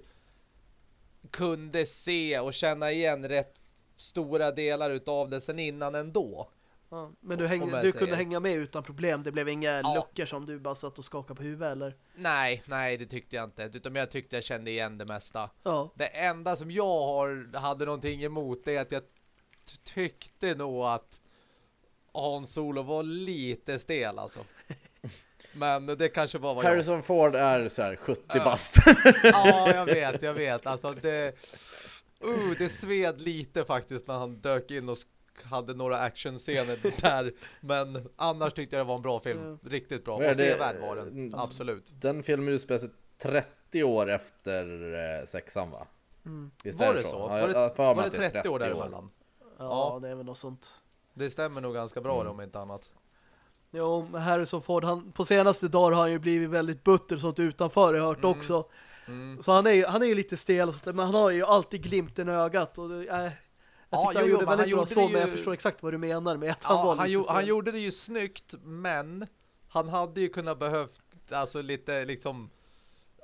kunde se och känna igen rätt stora delar utav det sen innan ändå. Ja, men du, häng, jag du kunde hänga med utan problem. Det blev inga Ja. luckor som du bara satt och skakade på huvudet eller? Nej, nej det tyckte jag inte. Utan jag tyckte jag kände igen det mesta. Ja. Det enda som jag har, hade någonting emot det är att jag tyckte nog att Hans Solo var lite stel alltså. Men det kanske bara var jag. Harrison Ford är så här 70 Ja. bast. Ja, jag vet, jag vet. Alltså det... Uh, det sved lite faktiskt när han dök in och hade några actionscener där. Men annars tyckte jag det var en bra film. Riktigt bra. Och det? sevärd var den. Absolut. Den filmen utspelar sig 30 år efter eh, sexan va? Mm. Visst Var är det så? så? Ja, Var det, har för var det att är 30 år däremellan? Ja, Ja. det är väl något sånt. Det stämmer nog ganska bra Mm. om inte annat. Jo, Harrison Ford, han, på senaste dagar har han ju blivit väldigt butter sånt utanför, har jag hört Mm. också. Mm. Så han är, han är ju lite stel, och sånt där, men han har ju alltid glimten i ögat. Och, det- äh, jag Ja, tyckte jo, han jo, gjorde men han väldigt bra gjorde så, det men jag ju- förstår exakt vad du menar med att han Ja, var han, lite stel. han gjorde det ju snyggt, men han hade ju kunnat behövt alltså lite liksom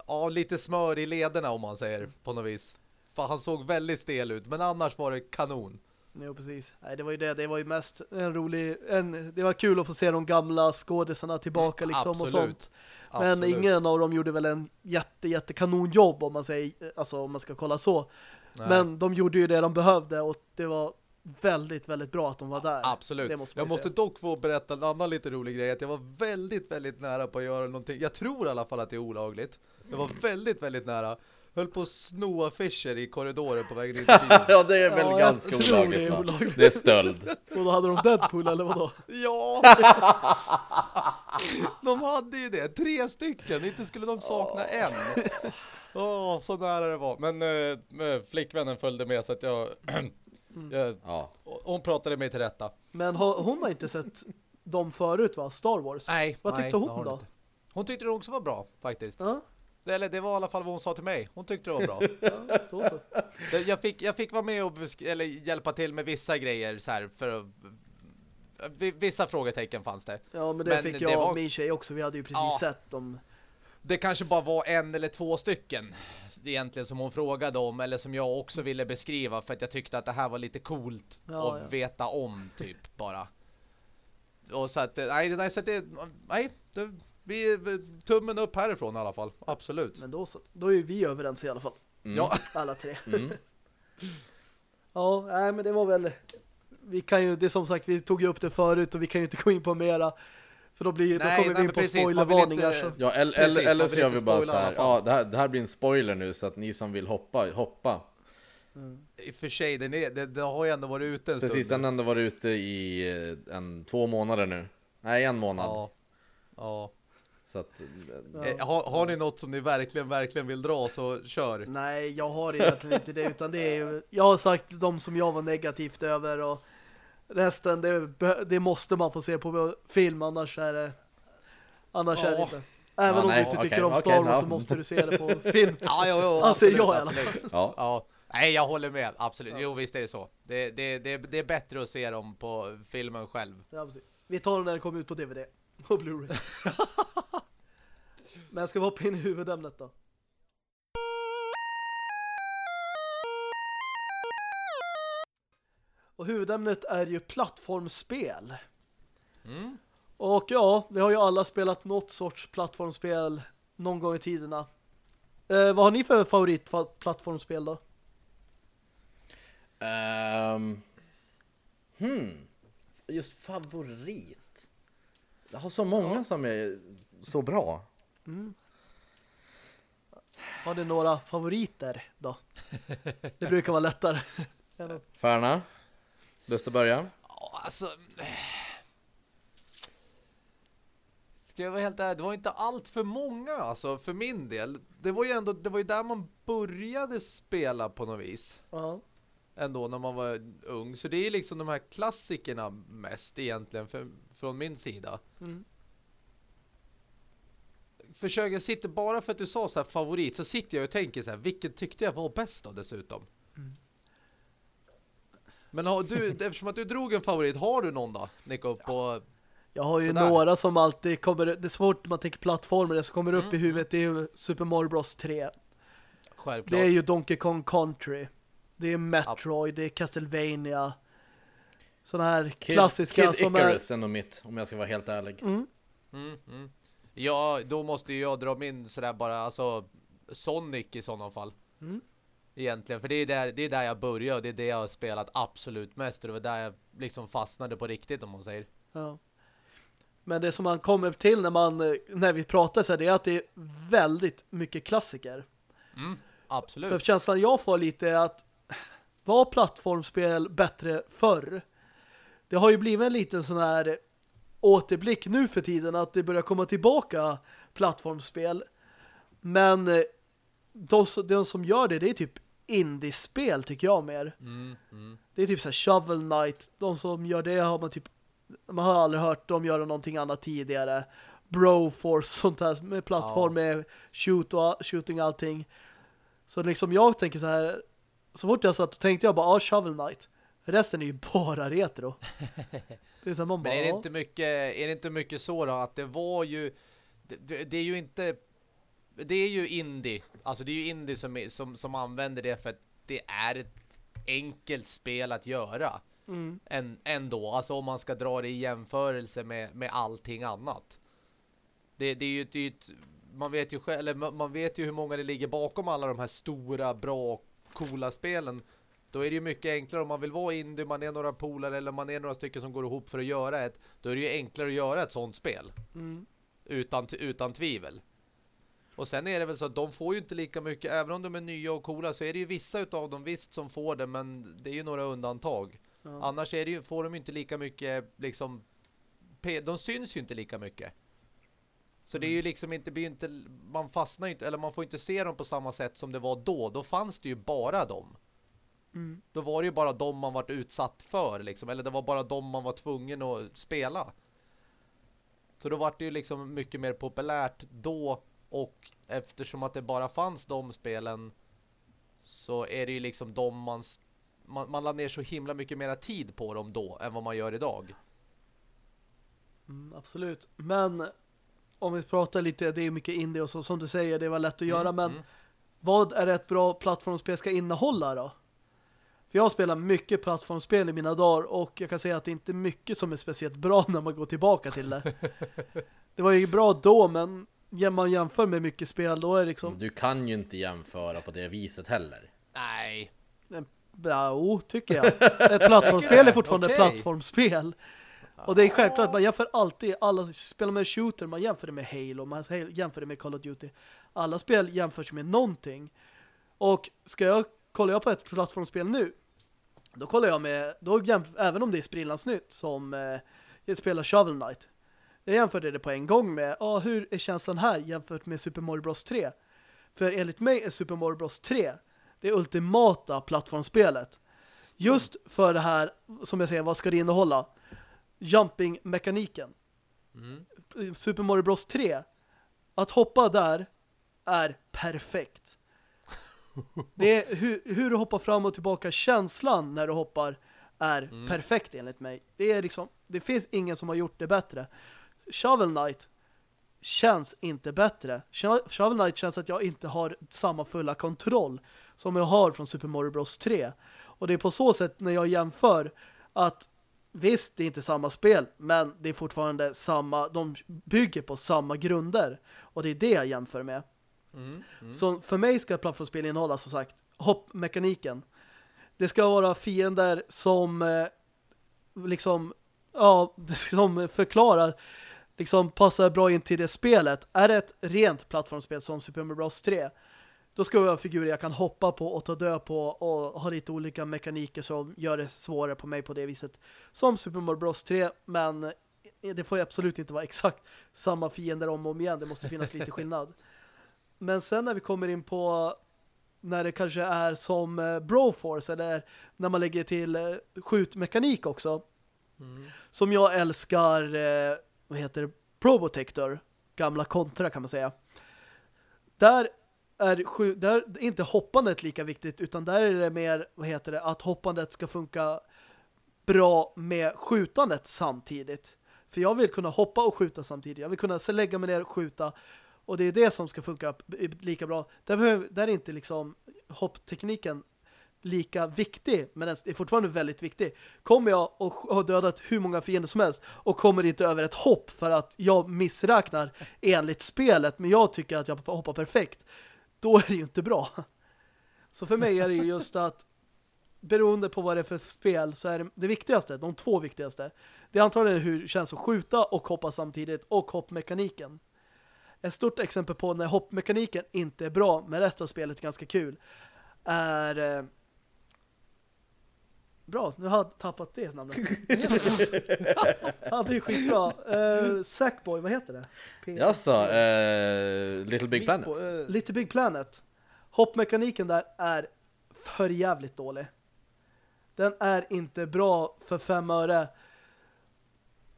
ja, lite smör i lederna om man säger på något vis. För han såg väldigt stel ut, men annars var det kanon. Jo, precis. Nej, det var ju det. Det var ju mest en rolig... En, det var kul att få se de gamla skådisarna tillbaka liksom och absolut. sånt. Men Absolut. ingen av dem gjorde väl en jätte, jätte kanonjobb om man säger, alltså om man ska kolla så. Nej. Men de gjorde ju det de behövde och det var väldigt, väldigt bra att de var där. Absolut. Det måste jag måste säga. dock få berätta en annan lite rolig grej. Att jag var väldigt, väldigt nära på att göra någonting. Jag tror i alla fall att det är olagligt. Jag var väldigt, väldigt nära. Höll på att sno affischer i korridoren på vägen in till bilen. ja, det är väl Ja, ganska tror det olagligt är olagligt. Det är stöld. Och då hade de Deadpool eller vadå? Ja! de hade ju det. Tre stycken. Inte skulle de sakna en. Åh, så nära det var. Men äh, flickvännen följde med så att jag... jag Ja. hon pratade mig till rätta. Men hon har inte sett dem förut va? Star Wars? Nej. Vad nej, tyckte har hon då? inte. Hon tyckte det också var bra faktiskt. Ja, Eller det var i alla fall vad hon sa till mig. Hon tyckte det var bra. ja, då så. Det- jag, fick, jag fick vara med och eller hjälpa till med vissa grejer så här för att vi- Vissa frågetecken fanns det. Ja, men det Men fick det jag var- och min tjej också. Vi hade ju precis Ja. sett dem. Det kanske bara var en eller två stycken egentligen som hon frågade om eller som jag också ville beskriva för att jag tyckte att det här var lite coolt Ja, att ja. veta om typ bara. Och så att nej, nej så att det nej, det, vi tummen upp härifrån i alla fall. Absolut. Men då så. Då är ju vi överens i alla fall. Mm. Ja, Alla tre. Mm. Ja, nej men det var väl vi kan ju, det är som sagt, vi tog ju upp det förut och vi kan ju inte gå in på mera för då blir då Nej, kommer nej, vi in på precis, spoilervarningar inte- så. Ja, eller, Precis, eller, så gör vi bara så här. Ja, det här, det här blir en spoiler nu så att ni som vill hoppa, hoppa. i och för sig den är, det, det har ju ändå varit ute en Precis, stund. den har ändå varit ute i eh, en, två månader nu. Nej, en månad. Ja. Ja. Så att, eh, Ja. Eh, Har, har ni något som ni verkligen, verkligen vill dra så kör. Nej, jag har egentligen inte det utan det är ju, jag har sagt de som jag var negativt över och resten det, det måste man få se på film annars är det annars är det Ja. inte. Även Ja, om nej, du inte tycker om okej, Star Wars ja. så måste du se det på film. Ja, jo, jo, Alltså, absolut, jag i alla absolut. ja. Ja, nej jag håller med, absolut. Ja, Jo visst är det så. Det, det, det, det är bättre att se dem på filmen själv. Ja, precis. Vi tar den när den kommer ut på DVD och Blu-ray. Men ska vi hoppa in i huvudämnet då? Och huvudämnet är ju plattformsspel. Mm. Och ja, vi har ju alla spelat något sorts plattformsspel någon gång i tiderna. Eh, vad har ni för favoritplattformsspel då? Ehm, hmm. Just favorit. Jag har så många som är så bra. Har ni några favoriter då? Det brukar vara lättare. Färna? Lust att börja? Ja, alltså... Ska jag vara helt ärlig, det var inte allt för många alltså för min del. Det var ju ändå, det var ju där man började spela på något vis. Ja. Ändå när man var ung. Så det är liksom de här klassikerna mest egentligen för, från min sida. Mm. Försök, jag sitter bara för att du sa så här favorit så sitter jag och tänker så här, vilken tyckte jag var bäst då dessutom? Mm. Men har du, eftersom att du drog en favorit, har du någon då? Nico, på... Jag har ju Sådär. några som alltid kommer, det är svårt man tänker plattformar, det som kommer upp Mm, i huvudet det är ju Super Mario Bros 3. Självklart. Det är ju Donkey Kong Country. Det är Metroid, det är Castlevania. Sådana här Kid, klassiska Kid som Icarus är nog mitt, om jag ska vara helt ärlig. är... Mm. Mm, mm. Ja, då måste ju jag dra min sådär bara, alltså Sonic i sådana fall. Egentligen, för det är, där, det är där jag började och det är det jag har spelat absolut mest och det var där jag liksom fastnade på riktigt om man säger. Ja. Men det som man kommer till när man när vi pratar så här, det är att det är väldigt mycket klassiker. Mm, absolut. För känslan jag får lite är att var plattformsspel bättre förr? det har ju blivit en liten sån här återblick nu för tiden att det börjar komma tillbaka plattformsspel. Men eh, de, de som gör det, det är typ indiespel tycker jag mer. Mm, mm. Det är typ så här Shovel Knight. De som gör det har man typ man har aldrig hört dem göra någonting annat tidigare. Broforce, sånt här med plattform Ja. med shoot och, shooting och allting. Så liksom jag tänker så här så fort jag satt tänkte jag bara, ah, Shovel Knight. Resten är ju bara retro. Det är så här, man bara, Men är det "Ja." inte mycket, är det inte mycket så då att det var ju det det är ju inte det är ju indie. Alltså det är ju indie som, är, som, som använder det för att det är ett enkelt spel att göra. Mm. Än, ändå, alltså om man ska dra det i jämförelse med, med allting annat. Det, det är ju, det är ett, man vet ju själv, eller man vet ju hur många det ligger bakom alla de här stora, bra, coola spelen. Då är det ju mycket enklare om man vill vara indie, man är några polare eller man är några stycken som går ihop för att göra ett. Då är det ju enklare att göra ett sånt spel. Mm. Utan, utan tvivel. Och sen är det väl så att de får ju inte lika mycket, även om de är nya och coola så är det ju vissa utav dem visst som får det, men det är ju några undantag. Ja. Annars är det ju, får de inte lika mycket liksom de syns ju inte lika mycket. Så det är ju Mm. liksom inte, blir inte man fastnar ju inte eller man får inte se dem på samma sätt som det var då. Då fanns det ju bara dem. Mm. Då var det ju bara dem man varit utsatt för liksom eller det var bara dem man var tvungen att spela. Så då var det ju liksom mycket mer populärt då och eftersom att det bara fanns de spelen så är det ju liksom de man man, man la ner så himla mycket mera tid på dem då än vad man gör idag. Mm, absolut. Men om vi pratar lite, det är mycket indie och så, som du säger, det var lätt att göra, Mm, men mm. vad är ett bra plattformsspel ska innehålla då? För jag spelar mycket plattformsspel i mina dagar och jag kan säga att det inte är mycket som är speciellt bra när man går tillbaka till det. Det var ju bra då, men man jämför med mycket spel, då är liksom... Du kan ju inte jämföra på det viset heller. Nej. Ja, oh, tycker jag. Ett plattformsspel är fortfarande ett Okej. plattformsspel. Och det är självklart, man jämför alltid, alla spelar med shooter, man jämför det med Halo, man jämför det med Call of Duty. Alla spel jämförs med någonting. Och ska jag, kollar jag på ett plattformsspel nu, då kollar jag med, då jämf- även om det är sprillans nytt, som eh, spelar Shovel Knight. Jag jämförde det på en gång med, ah, hur är känslan här jämfört med Super Mario Bros 3? För enligt mig är Super Mario Bros 3 det ultimata plattformsspelet. Just för det här, som jag säger, vad ska det innehålla? Jumping-mekaniken. Mm. Super Mario Bros 3 att hoppa där är perfekt. Det är hur, hur du hoppar fram och tillbaka känslan när du hoppar är Mm. perfekt enligt mig. Det är liksom det finns ingen som har gjort det bättre. Shovel Knight känns inte bättre. Sho- Shovel Knight känns att jag inte har samma fulla kontroll som jag har från Super Mario Bros 3. Och det är på så sätt när jag jämför att visst, det är inte samma spel, men det är fortfarande samma, de bygger på samma grunder. Och det är det jag jämför med. Mm. Mm. Så för mig ska plattformsspel innehålla som sagt hoppmekaniken. Det ska vara fiender som eh, liksom ja, som förklarar liksom passar bra in till det spelet. Är det ett rent plattformsspel som Super Mario Bros 3 då ska det vara figurer jag kan hoppa på och ta död på och ha lite olika mekaniker som gör det svårare på mig på det viset. Som Super Mario Bros 3, men det får ju absolut inte vara exakt samma fiender om och om igen. Det måste finnas lite skillnad. Men sen när vi kommer in på när det kanske är som eh, Broforce eller när man lägger till eh, skjutmekanik också Mm. som jag älskar eh, vad heter det? Probotector gamla kontra kan man säga. Där är, sju, där är inte hoppandet lika viktigt utan där är det mer, vad heter det, att hoppandet ska funka bra med skjutandet samtidigt. För jag vill kunna hoppa och skjuta samtidigt. Jag vill kunna lägga mig ner och skjuta och det är det som ska funka lika bra. Där, behöver, där är inte liksom hopptekniken lika viktig, men den är fortfarande väldigt viktig. Kommer jag och har dödat hur många fiender som helst och kommer inte över ett hopp för att jag missräknar enligt spelet, men jag tycker att jag hoppar perfekt, då är det ju inte bra. Så för mig är det ju just att beroende på vad det är för spel så är det det viktigaste, de två viktigaste. Det är antagligen hur det känns att skjuta och hoppa samtidigt och hoppmekaniken. Ett stort exempel på när hoppmekaniken inte är bra men resten av spelet är ganska kul är eh, Bra, nu har jag tappat det namnet. ja, det är skitbra. Uh, Sackboy, vad heter det? P Jaså, uh, Little Big Planet. Uh, Little Big Planet. Hoppmekaniken där är för jävligt dålig. Den är inte bra för fem öre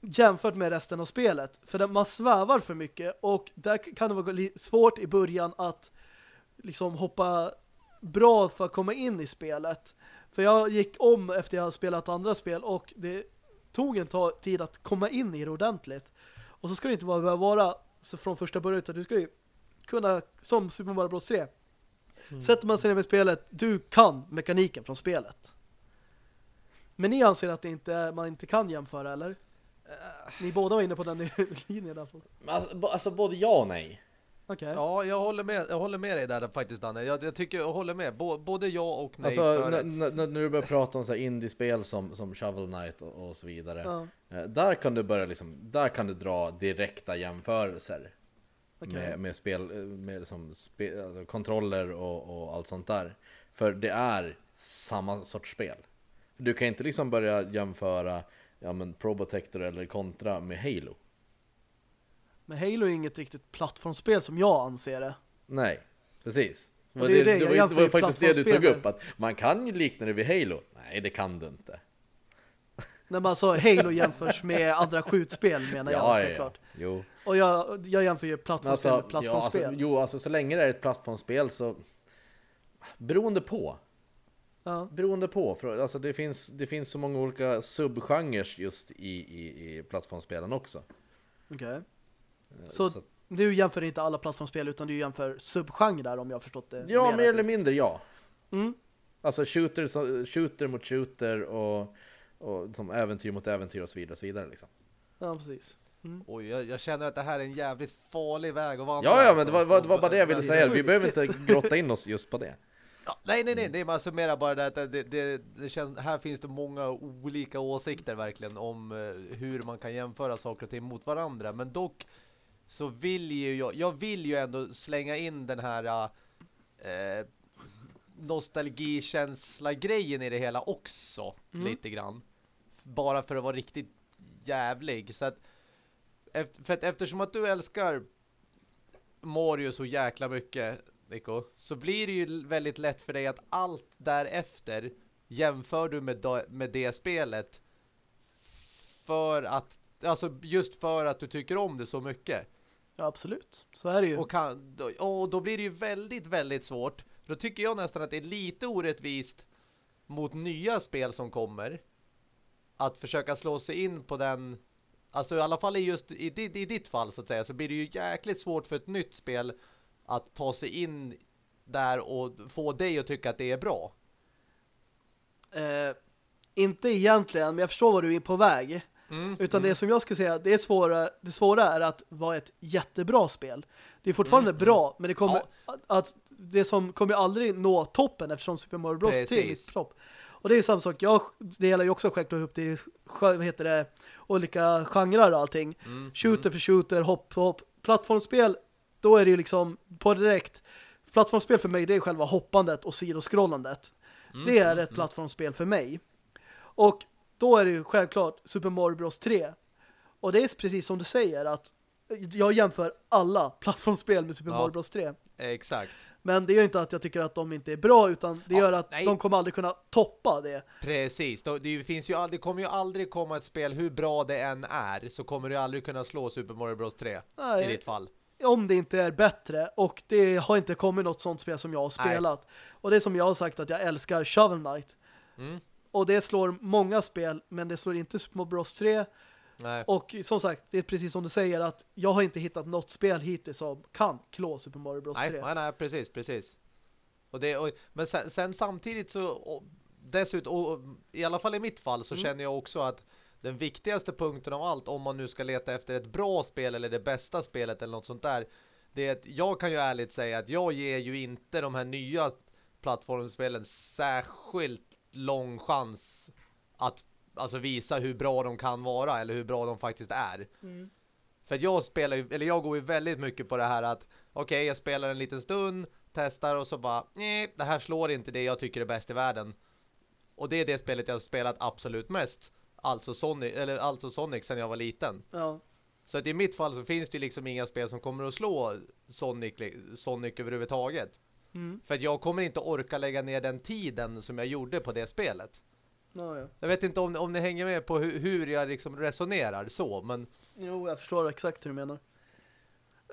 jämfört med resten av spelet. För man svävar för mycket och där kan det vara svårt i början att liksom hoppa bra för att komma in i spelet. För jag gick om efter jag spelat andra spel och det tog en tid att komma in i det ordentligt. Och så ska det inte vara, vara så från första början utan du ska ju kunna, som Super Mario Bros 3 mm. sätter man sig ner med spelet, du kan mekaniken från spelet. Men ni anser att det inte, man inte kan jämföra, eller? Uh. Ni båda var inne på den linjen. Alltså, alltså både ja och nej. Okay. Ja, jag håller med, jag håller med dig där faktiskt Danne. Jag, jag tycker jag håller med. B både ja och nej. Alltså när du börjar prata om så indiespel som, som Shovel Knight och, och så vidare. Ja. Eh, där kan du börja liksom, där kan du dra direkta jämförelser. Okay. Med, med spel, med liksom spe, alltså kontroller och, och allt sånt där. För det är samma sorts spel. Du kan inte liksom börja jämföra ja, men Probotector eller Contra med Halo. Men Halo är inget riktigt plattformsspel som jag anser det. Nej, precis. Det det, det, det, var, var faktiskt det du tog upp, att man kan ju likna det vid Halo. Nej, det kan du inte. När man sa Halo jämförs med andra skjutspel menar ja, jag. Ja, jo. Och jag, jag jämför ju plattformsspel alltså, med plattformsspel. Ja, alltså, jo, alltså så länge det är ett plattformsspel så beroende på. Ja. Beroende på, för alltså det finns, det finns så många olika subgenres just i, i, i plattformsspelen också. Okej. Okay. Så, så du jämför inte alla plattformsspel utan du jämför subgenrer om jag har förstått det. Ja, mer eller mindre ja. Mm. Alltså shooter, shooter mot shooter och, och som äventyr mot äventyr och så vidare och så vidare liksom. Ja, precis. Mm. Oj, jag, jag, känner att det här är en jävligt farlig väg att vandra. Ja, ja, men det var, det var bara det jag ville säga. Vi behöver inte grotta in oss just på det. Ja, nej, nej, nej. Det är alltså mera bara det att det, det, det känns, här finns det många olika åsikter verkligen om uh, hur man kan jämföra saker och ting mot varandra. Men dock så vill ju jag, jag vill ju ändå slänga in den här eh, nostalgikänsla grejen i det hela också mm. lite grann. Bara för att vara riktigt jävlig. Så att, för att eftersom att du älskar Mario så jäkla mycket, Nico, så blir det ju väldigt lätt för dig att allt därefter jämför du med, med det spelet för att, alltså just för att du tycker om det så mycket. Ja, absolut. Så är det ju. Och, kan, och då blir det ju väldigt, väldigt svårt. Då tycker jag nästan att det är lite orättvist mot nya spel som kommer. Att försöka slå sig in på den... Alltså i alla fall i just i, i, i ditt fall så att säga så blir det ju jäkligt svårt för ett nytt spel att ta sig in där och få dig att tycka att det är bra. Eh, inte egentligen, men jag förstår vad du är på väg. Mm, Utan mm. det som jag skulle säga, det, är svåra, det svåra är att vara ett jättebra spel. Det är fortfarande mm, bra, mm. men det kommer ja. att, det som kommer aldrig nå toppen eftersom Super Mario Bros. 3 är topp. Och det är samma sak, jag delar ju också självklart upp det i vad heter det, olika genrer och allting. Mm, shooter för shooter, hopp, hopp. Plattformsspel, då är det ju liksom på direkt. Plattformsspel för mig, det är själva hoppandet och sidoskrollandet. det är ett plattformsspel för mig. Och då är det ju självklart Super Mario Bros 3. Och det är precis som du säger att jag jämför alla plattformsspel med Super ja, Mario Bros 3. Exakt. Men det gör inte att jag tycker att de inte är bra utan det ja, gör att nej. de kommer aldrig kunna toppa det. Precis. Det, finns ju aldrig, kommer ju aldrig komma ett spel hur bra det än är så kommer du aldrig kunna slå Super Mario Bros 3 nej. i ditt fall. Om det inte är bättre och det har inte kommit något sånt spel som jag har spelat. Nej. Och det är som jag har sagt att jag älskar Shovel Knight. Mm. Och det slår många spel, men det slår inte Super Mario Bros 3. Nej. Och som sagt, det är precis som du säger att jag har inte hittat något spel hittills som kan klå Super Mario Bros 3. Nej, nej, precis, precis. Och det, och, men sen, sen, samtidigt så och, dessutom, och, i alla fall i mitt fall så mm. känner jag också att den viktigaste punkten av allt, om man nu ska leta efter ett bra spel eller det bästa spelet eller något sånt där, det är att jag kan ju ärligt säga att jag ger ju inte de här nya plattformsspelen särskilt lång chans att alltså visa hur bra de kan vara eller hur bra de faktiskt är. Mm. För jag spelar ju, eller jag går ju väldigt mycket på det här att okej, okay, jag spelar en liten stund, testar och så bara nej, det här slår inte det jag tycker är bäst i världen. Och det är det spelet jag har spelat absolut mest. Alltså Sonic, eller alltså Sonic sedan jag var liten. Ja. Så att i mitt fall så finns det liksom inga spel som kommer att slå Sonic, Sonic överhuvudtaget. Mm. För att jag kommer inte orka lägga ner den tiden som jag gjorde på det spelet. Ja, ja. Jag vet inte om, om ni hänger med på hur, hur jag liksom resonerar så, men Jo, jag förstår exakt hur du menar.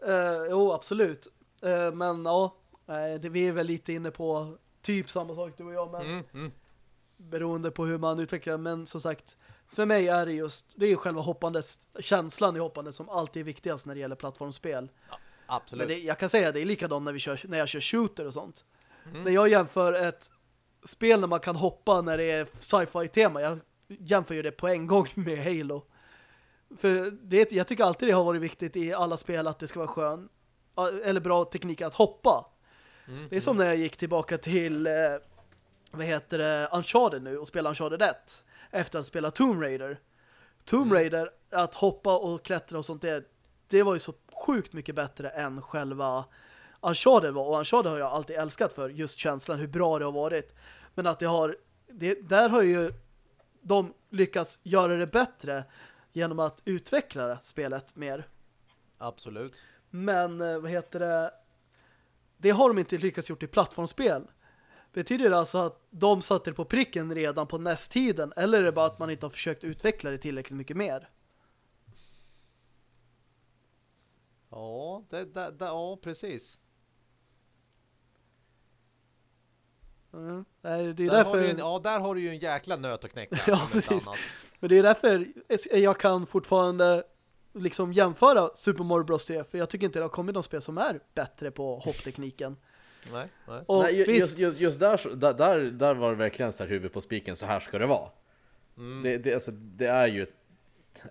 Uh, jo, absolut. Eh, men ja, det, vi är väl lite inne på typ samma sak du och jag, men mm, mm, beroende på hur man utvecklar. Men som sagt, för mig är det just, det är ju själva hoppandes, känslan i hoppandet som alltid är viktigast när det gäller plattformsspel. Absolut. Men det, jag kan säga att det är likadant när, vi kör, när jag kör shooter och sånt. Mm. När jag jämför ett spel när man kan hoppa när det är sci-fi tema, jag jämför ju det på en gång med Halo. För det, jag tycker alltid det har varit viktigt i alla spel att det ska vara skön eller bra teknik att hoppa. Mm, Det är som när jag gick tillbaka till eh, vad heter det, Uncharted nu och spelade Uncharted 1 efter att spela Tomb Raider. Tomb Mm. Raider, att hoppa och klättra och sånt där, det var ju så sjukt mycket bättre än själva Uncharted var. Och Uncharted har jag alltid älskat för just känslan, hur bra det har varit. Men att det har, det, där har ju de lyckats göra det bättre genom att utveckla spelet mer. Absolut. Men eh, vad heter det? Det har de inte lyckats gjort i plattformsspel. Betyder det alltså att de satte det på pricken redan på nästtiden eller är det bara att man inte har försökt utveckla det tillräckligt mycket mer? Ja, det, det, det, ja precis. Mm. Det är Där har du ju en, därför, ja, där har du ju en jäkla nöt att knäcka. Ja, precis. men det är därför jag kan fortfarande liksom jämföra Super Mario Bros 3 för jag tycker inte det har kommit någon spel som är bättre på hopptekniken. Nej, nej. Och Nej, just, just, just där, där, där var det verkligen så här huvud på spiken, så här ska det vara. Mm. Det, det, alltså, det är ju ett,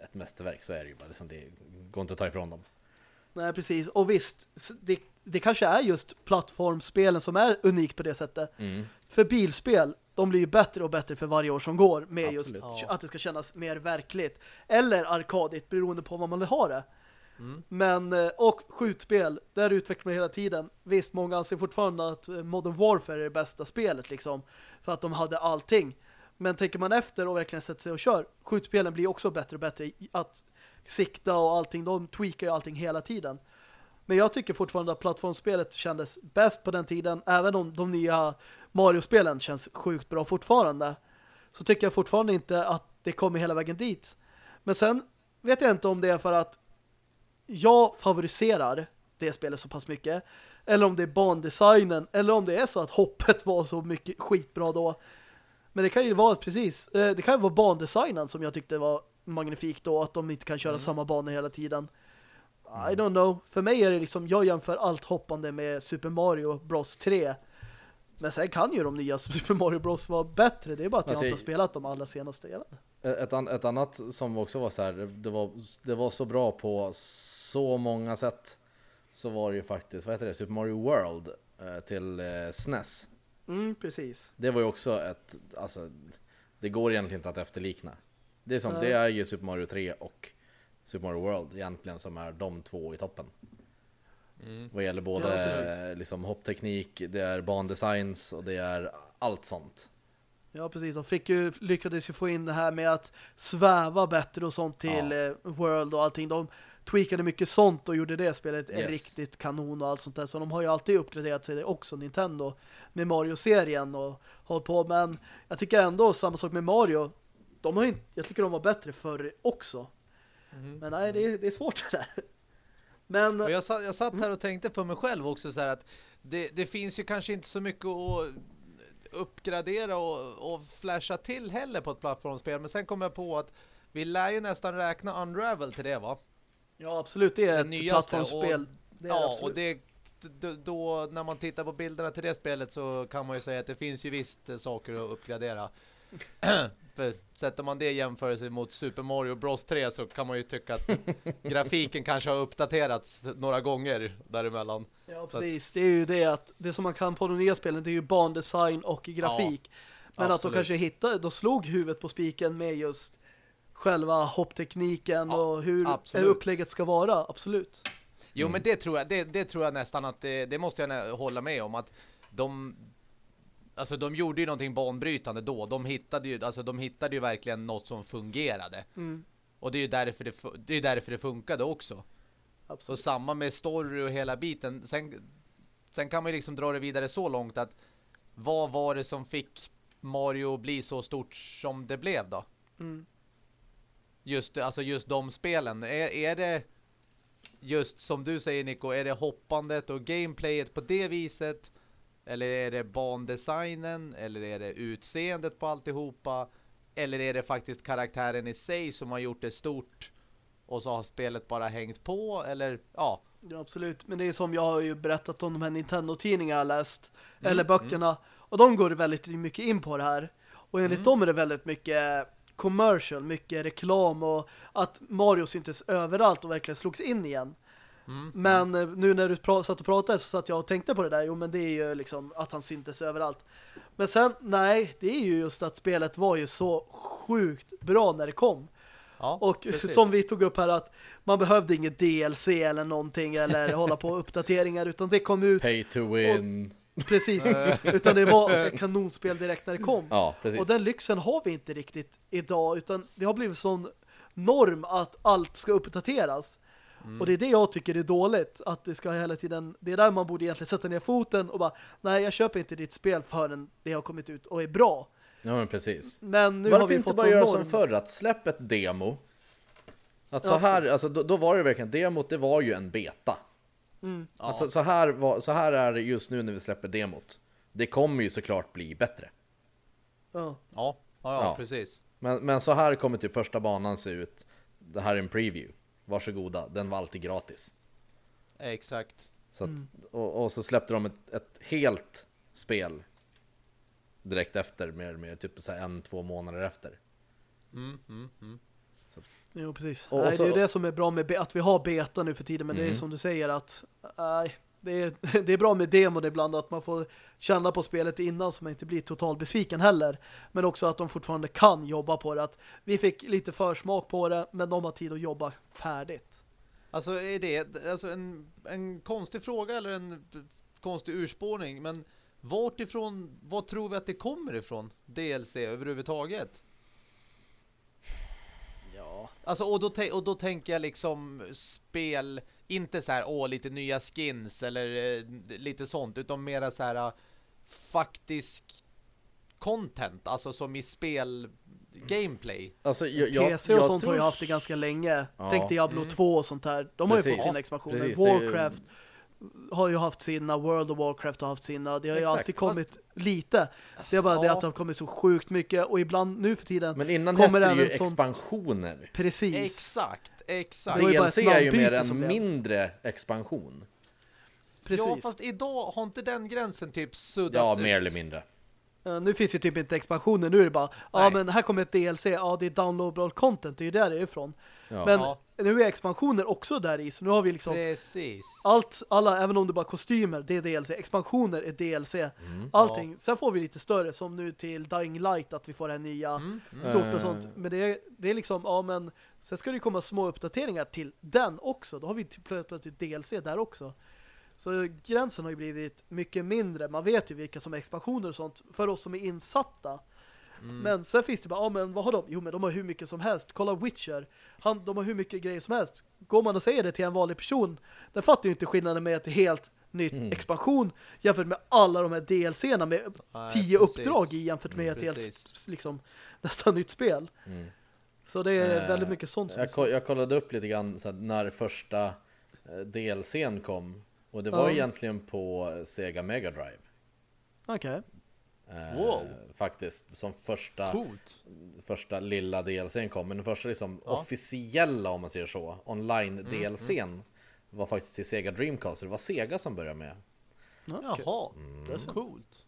ett mästerverk, så är det ju bara. Liksom, det går inte att ta ifrån dem. Nej, precis. Och visst, det, det kanske är just plattformspelen som är unikt på det sättet. Mm. För bilspel, de blir ju bättre och bättre för varje år som går med Absolut. just att det ska kännas mer verkligt. Eller arkadigt, beroende på vad man vill ha det. Mm. Men, eh, och skjutspel, där utvecklar man hela tiden. Visst, många anser fortfarande att eh, Modern Warfare är det bästa spelet liksom. För att de hade allting. Men tänker man efter och verkligen sätter sig och kör, skjutspelen blir också bättre och bättre att sikta och allting. De tweakar ju allting hela tiden. Men jag tycker fortfarande att plattformsspelet kändes bäst på den tiden. Även om de nya Mario-spelen känns sjukt bra fortfarande. Så tycker jag fortfarande inte att det kommer hela vägen dit. Men sen vet jag inte om det är för att jag favoriserar det spelet så pass mycket. Eller om det är bandesignen. Eller om det är så att hoppet var så mycket skitbra då. Men det kan ju vara precis. Eh, det kan ju vara bandesignen som jag tyckte var magnifikt då. Att de inte kan köra samma banor hela tiden. I don't know. För mig är det liksom, jag jämför allt hoppande med Super Mario Bros 3. Men sen kan ju de nya Super Mario Bros vara bättre. Det är bara att Alltså, jag inte har spelat de allra senaste. Inte. Ett, an, ett annat som också var så här, det var, det var så bra på så många sätt. Så var det ju faktiskt, vad heter det, Super Mario World eh, till eh, SNES. Mm, precis. Det var ju också ett, alltså, det går egentligen inte att efterlikna. Det är som, det är ju Super Mario 3 och Super Mario World egentligen som är de två i toppen. Mm. Vad gäller både Ja, precis. liksom hoppteknik, det är bandesigns och det är allt sånt. Ja, precis. De fick ju, lyckades ju få in det här med att sväva bättre och sånt till Ja. eh, World och allting. De tweakade mycket sånt och gjorde det spelet Yes. riktigt kanon och allt sånt där. Så de har ju alltid uppgraderat sig också, Nintendo, med Mario-serien och hållit på. Men jag tycker ändå, samma sak med Mario, de har inte- jag tycker de var bättre förr också. Mm. Men nej, det är, det är svårt det där. Men, Och jag, satt, jag satt här och tänkte på mig själv också så här att det, det finns ju kanske inte så mycket att uppgradera och, och flasha till heller på ett plattformsspel. Men sen kom jag på att vi lär ju nästan räkna Unravel till det va? ja, absolut, det är Det ett nyaste, plattformsspel. och- Det är ja, absolut. och det då, då när man tittar på bilderna till det spelet så kan man ju säga att det finns ju visst eh, saker att uppgradera. För sätter man det i jämförelse mot Super Mario Bros 3 så kan man ju tycka att grafiken kanske har uppdaterats några gånger däremellan. Ja, precis. Det är ju det att det som man kan på de nya spelen det är ju bandesign och grafik. Men att de absolut. kanske hittade, de slog huvudet på spiken med just själva hopptekniken Ja, och hur absolut. upplägget ska vara. Absolut. Jo Mm. men det tror jag, det, det tror jag nästan att det, det måste jag hålla med om att de alltså de gjorde ju någonting banbrytande då. De hittade ju, alltså de hittade ju verkligen något som fungerade. Mm, Och det är ju därför det, det, är därför det funkade också. Så absolut. samma med story och hela biten. Sen, sen kan man ju liksom dra det vidare så långt att vad var det som fick Mario bli så stort som det blev då? Mm. Just, alltså just de spelen. Är, är det just som du säger Nico, är det hoppandet och gameplayet på det viset? Eller är det bandesignen? Eller är det utseendet på alltihopa? Eller är det faktiskt karaktären i sig som har gjort det stort? Och så har spelet bara hängt på? Eller ja, Ja, absolut. Men det är som jag har ju berättat om de här Nintendo-tidningar jag läst. Mm, eller böckerna. Och de går väldigt mycket in på det här. Och enligt Mm. dem är det väldigt mycket commercial, mycket reklam och att Mario syntes överallt och verkligen slogs in igen. Mm. Men eh, nu när du satt och pratade så satt jag och tänkte på det där. Jo, men det är ju liksom att han syntes överallt. Men sen, nej, det är ju just att spelet var ju så sjukt bra när det kom. ja Och precis. som vi tog upp här att man behövde inget DLC eller någonting eller hålla på uppdateringar utan det kom ut Pay to win. precis. utan det var ett kanonspel direkt när det kom. Ja, precis. Och den lyxen har vi inte riktigt idag utan det har blivit sån norm att allt ska uppdateras. Mm. Och det är det jag tycker är dåligt att det ska hela tiden, det är där man borde egentligen sätta ner foten och bara, nej jag köper inte ditt spel förrän det har kommit ut och är bra. Ja, men precis. Men nu har Varför vi inte fått bara göra norm. som förr, att släpp ett demo. Att så Ja, här, alltså då, då var det verkligen, demot det var ju en beta. Mm. Ja. Alltså så här, var, så här är det just nu när vi släpper demot. Det kommer ju såklart bli bättre. Ja. Ja, ja, ja, Ja. precis. Men, men så här kommer typ första banan se ut. Det här är en preview. Varsågoda, den var alltid gratis. Exakt. Så att, Mm. och, och så släppte de ett, ett helt spel direkt efter, med, med typ så här en, två månader efter. Mm, mm, mm. Jo, precis. Och- och nej, så- det är det som är bra med att vi har beta nu för tiden, men det är Mhm. som du säger att nej, det, är, det är bra med demon ibland att man får känna på spelet innan så man inte blir totalt besviken heller. Men också att de fortfarande kan jobba på det. Att vi fick lite försmak på det, men de har tid att jobba färdigt. Alltså är det alltså en, en konstig fråga eller en konstig urspårning men vart ifrån, vad tror vi att det kommer ifrån DLC överhuvudtaget? Ja. Alltså och då, och då tänker jag liksom spel, inte så här åh lite nya skins eller eh, lite sånt utan mera så här eh, faktisk content, alltså som i spel gameplay. Alltså, jag, jag, PC och jag sånt har ju tror- haft det ganska länge. Ja. Tänk Diablo Mm. 2 och sånt här. De har ju Precis. fått sina expansioner. Precis, det ju- Warcraft har ju haft sina, World of Warcraft har haft sina. Det har ju Exakt. alltid kommit lite. Det är bara det Ja. att det har kommit så sjukt mycket och ibland nu för tiden Men innan Kommer hette det ju även sånt- expansioner. precis. Exakt, exakt. Det DLC är ju mer en mindre expansion. Precis. Ja, fast idag har inte den gränsen typ suddats Ja, ut. mer eller mindre. Eh, nu finns ju typ inte expansioner. Nu är det bara, ja Nej. men här kommer ett DLC. Ja, det är downloadable content. Det är ju där det är ifrån. Ja. Men Ja. nu är expansioner också där i. Så nu har vi liksom Precis. allt, alla, även om det bara kostymer, det är DLC. Expansioner är DLC. Mm. Allting. Sen får vi lite större som nu till Dying Light att vi får det här nya Mm, mm. stort och sånt. Men det är, det är liksom, ja men sen ska det komma små uppdateringar till den också. Då har vi typ plötsligt DLC där också. Så gränsen har ju blivit mycket mindre. Man vet ju vilka som är expansioner och sånt för oss som är insatta. Mm. Men sen finns det bara, ja men vad har de? Jo men de har hur mycket som helst. Kolla Witcher. Han, de har hur mycket grejer som helst. Går man och säger det till en vanlig person, den fattar ju inte skillnaden med ett helt nytt Mm. expansion jämfört med alla de här DLCerna med Nej, tio precis. uppdrag i jämfört med Mm, ett helt liksom, nästan nytt spel. Mm. Så det är Eh, väldigt mycket sånt som är Jag, så. ko- jag kollade upp lite grann så här, när första eh, DLCn kom. Och det var Ja. egentligen på Sega Mega Drive. Okej. Eh, Wow. Faktiskt, som första, Coolt. första lilla DLCn kom. Men den första liksom Ja. officiella, om man säger så, online-DLCn var faktiskt till Sega Dreamcast. Så det var Sega som började med. Jaha, Mm. coolt.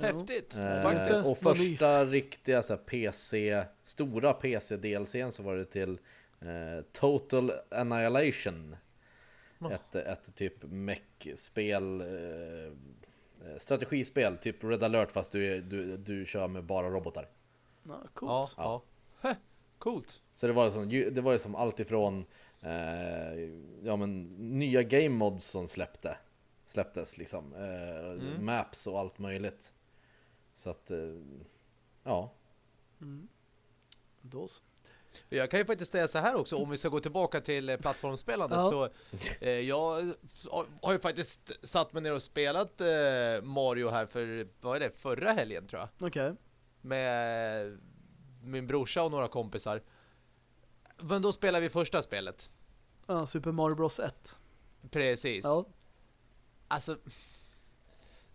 Ja. Häftigt. Eh, och första riktiga så här, PC, stora PC-DLCn så var det till eh, Total Annihilation. Ja. Ett, ett typ mech-spel, eh, eh, strategispel, typ Red alert fast du, du, du kör med bara robotar. Ja, Ja, coolt. ja. Heh, Coolt. Så det var, som, det var ju som allt ifrån eh, ja, men, nya game mods som släppte. släpptes liksom. Eh, Mm. Maps och allt möjligt. Så att, eh, ja. Då så. Jag kan ju faktiskt säga så här också, om vi ska gå tillbaka till eh, plattformsspelandet Ja. så eh, jag har ju faktiskt satt mig ner och spelat eh, Mario här för, vad är det, förra helgen tror jag. Okej. Med min brorsa och några kompisar. Men då spelar vi första spelet. Ja, Super Mario Bros 1. Precis. Ja. Alltså,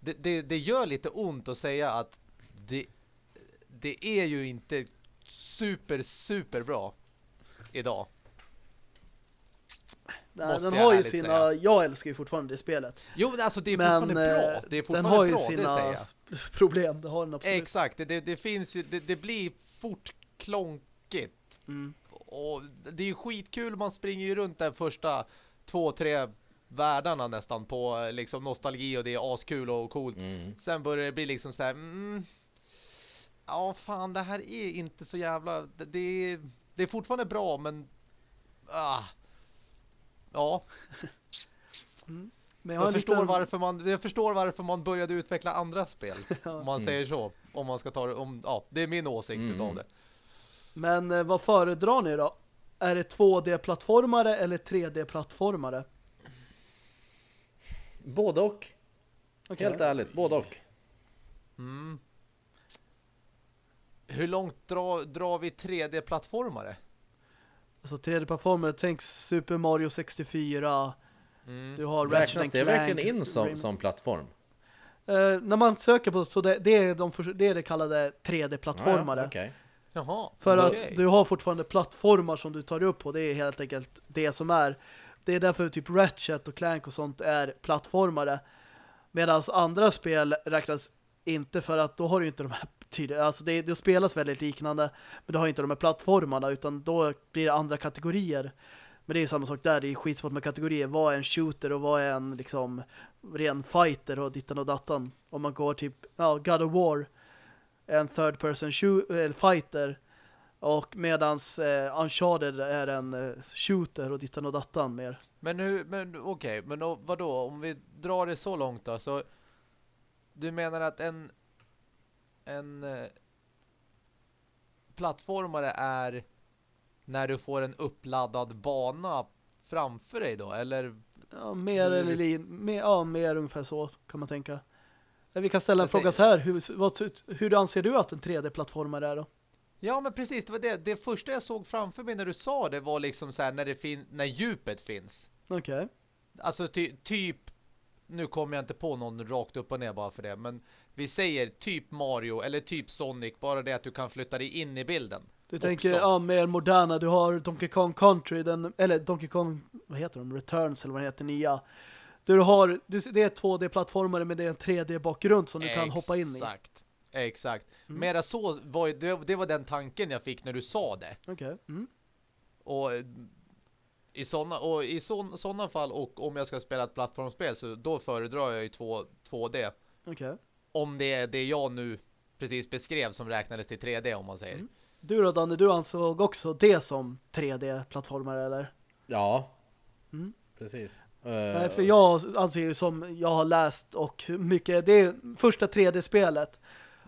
det, det, det gör lite ont att säga att det, det är ju inte super, super bra idag. Nej, den har ju sina, säga. jag älskar ju fortfarande det spelet. Jo, men alltså det är Men fortfarande bra. eh, Det är den fortfarande har ju bra, sina problem, det har den absolut. Exakt, det, det finns ju, det, det blir fort klonkigt. Mm. Och det är ju skitkul, man springer ju runt där första två, tre världarna nästan på liksom nostalgi och det är askul och coolt. Mm. Sen börjar det bli liksom så här, mm, ja fan det här är inte så jävla, det, det, är, det är fortfarande bra men, ah, ja, Men jag jag förstår, liten... varför man, jag förstår varför man började utveckla andra spel. Om man Mm. säger så. Om man ska ta det, om, ja, det är min åsikt Mm. utav det. Men eh, vad föredrar ni då? Är det 2D-plattformare eller 3D-plattformare? Både och. Okej. Helt ärligt, både och. Mm. Hur långt drar, drar vi 3D-plattformare? Alltså 3D-plattformare, tänk Super Mario 64. Mm. Du har Ratchet Räknas det Clank. verkligen in som, som plattform? Eh, när man söker på så det, det, är de det är det kallade 3D-plattformare. Ja, ja, okej. Jaha. För okej. att du har fortfarande plattformar som du tar upp på. Det är helt enkelt det som är. Det är därför typ Ratchet och Clank och sånt är plattformare. Medan andra spel räknas inte för att då har du inte de här tydliga, alltså det, det spelas väldigt liknande men du har inte de här plattformarna utan då blir det andra kategorier. Men det är samma sak där, det är skitsvårt med kategorier. Vad är en shooter och vad är en liksom ren fighter och dittan och dattan. Om man går typ, ja, God of War en third person shoot, eller fighter och medans eh, Uncharted är en eh, shooter och dittan och dattan mer. Men hur, men okej, men då, vadå? Om vi drar det så långt då, så du menar att en en eh, plattformare är när du får en uppladdad bana framför dig då, eller? Ja, mer Hur- eller mer, ja, mer ungefär så kan man tänka. Eh, Vi kan ställa en Jag fråga så här. Hur, vad, hur anser du att en 3D-plattformare är då? Ja, men precis, det var det. Det första jag såg framför mig när du sa det var liksom så här när det fin när djupet finns. Okej. Alltså ty typ nu kommer jag inte på någon rakt upp och ner bara för det, men vi säger typ Mario eller typ Sonic, bara det att du kan flytta dig in i bilden. Du Också. tänker ja, mer moderna. Du har Donkey Kong Country, den, eller Donkey Kong, vad heter de? Returns eller vad det heter, nya. Du har, det är 2D-plattformare men det är en 3D-bakgrund som du kan hoppa in i. Exakt. Exakt. Mm. Mera så var det, det var den tanken jag fick när du sa det. Okej. Mm. Och eh, i såna, och i så, såna fall och om jag ska spela ett plattformsspel så då föredrar jag ju 2, 2D. Okej. Om det är det jag nu precis beskrev som räknades till 3D om man säger. Mm. Du då Danne, du ansåg också det som 3D-plattformare eller? Ja, Mm. precis. Nej, Eh, för jag anser ju som jag har läst och mycket, det är första 3D-spelet.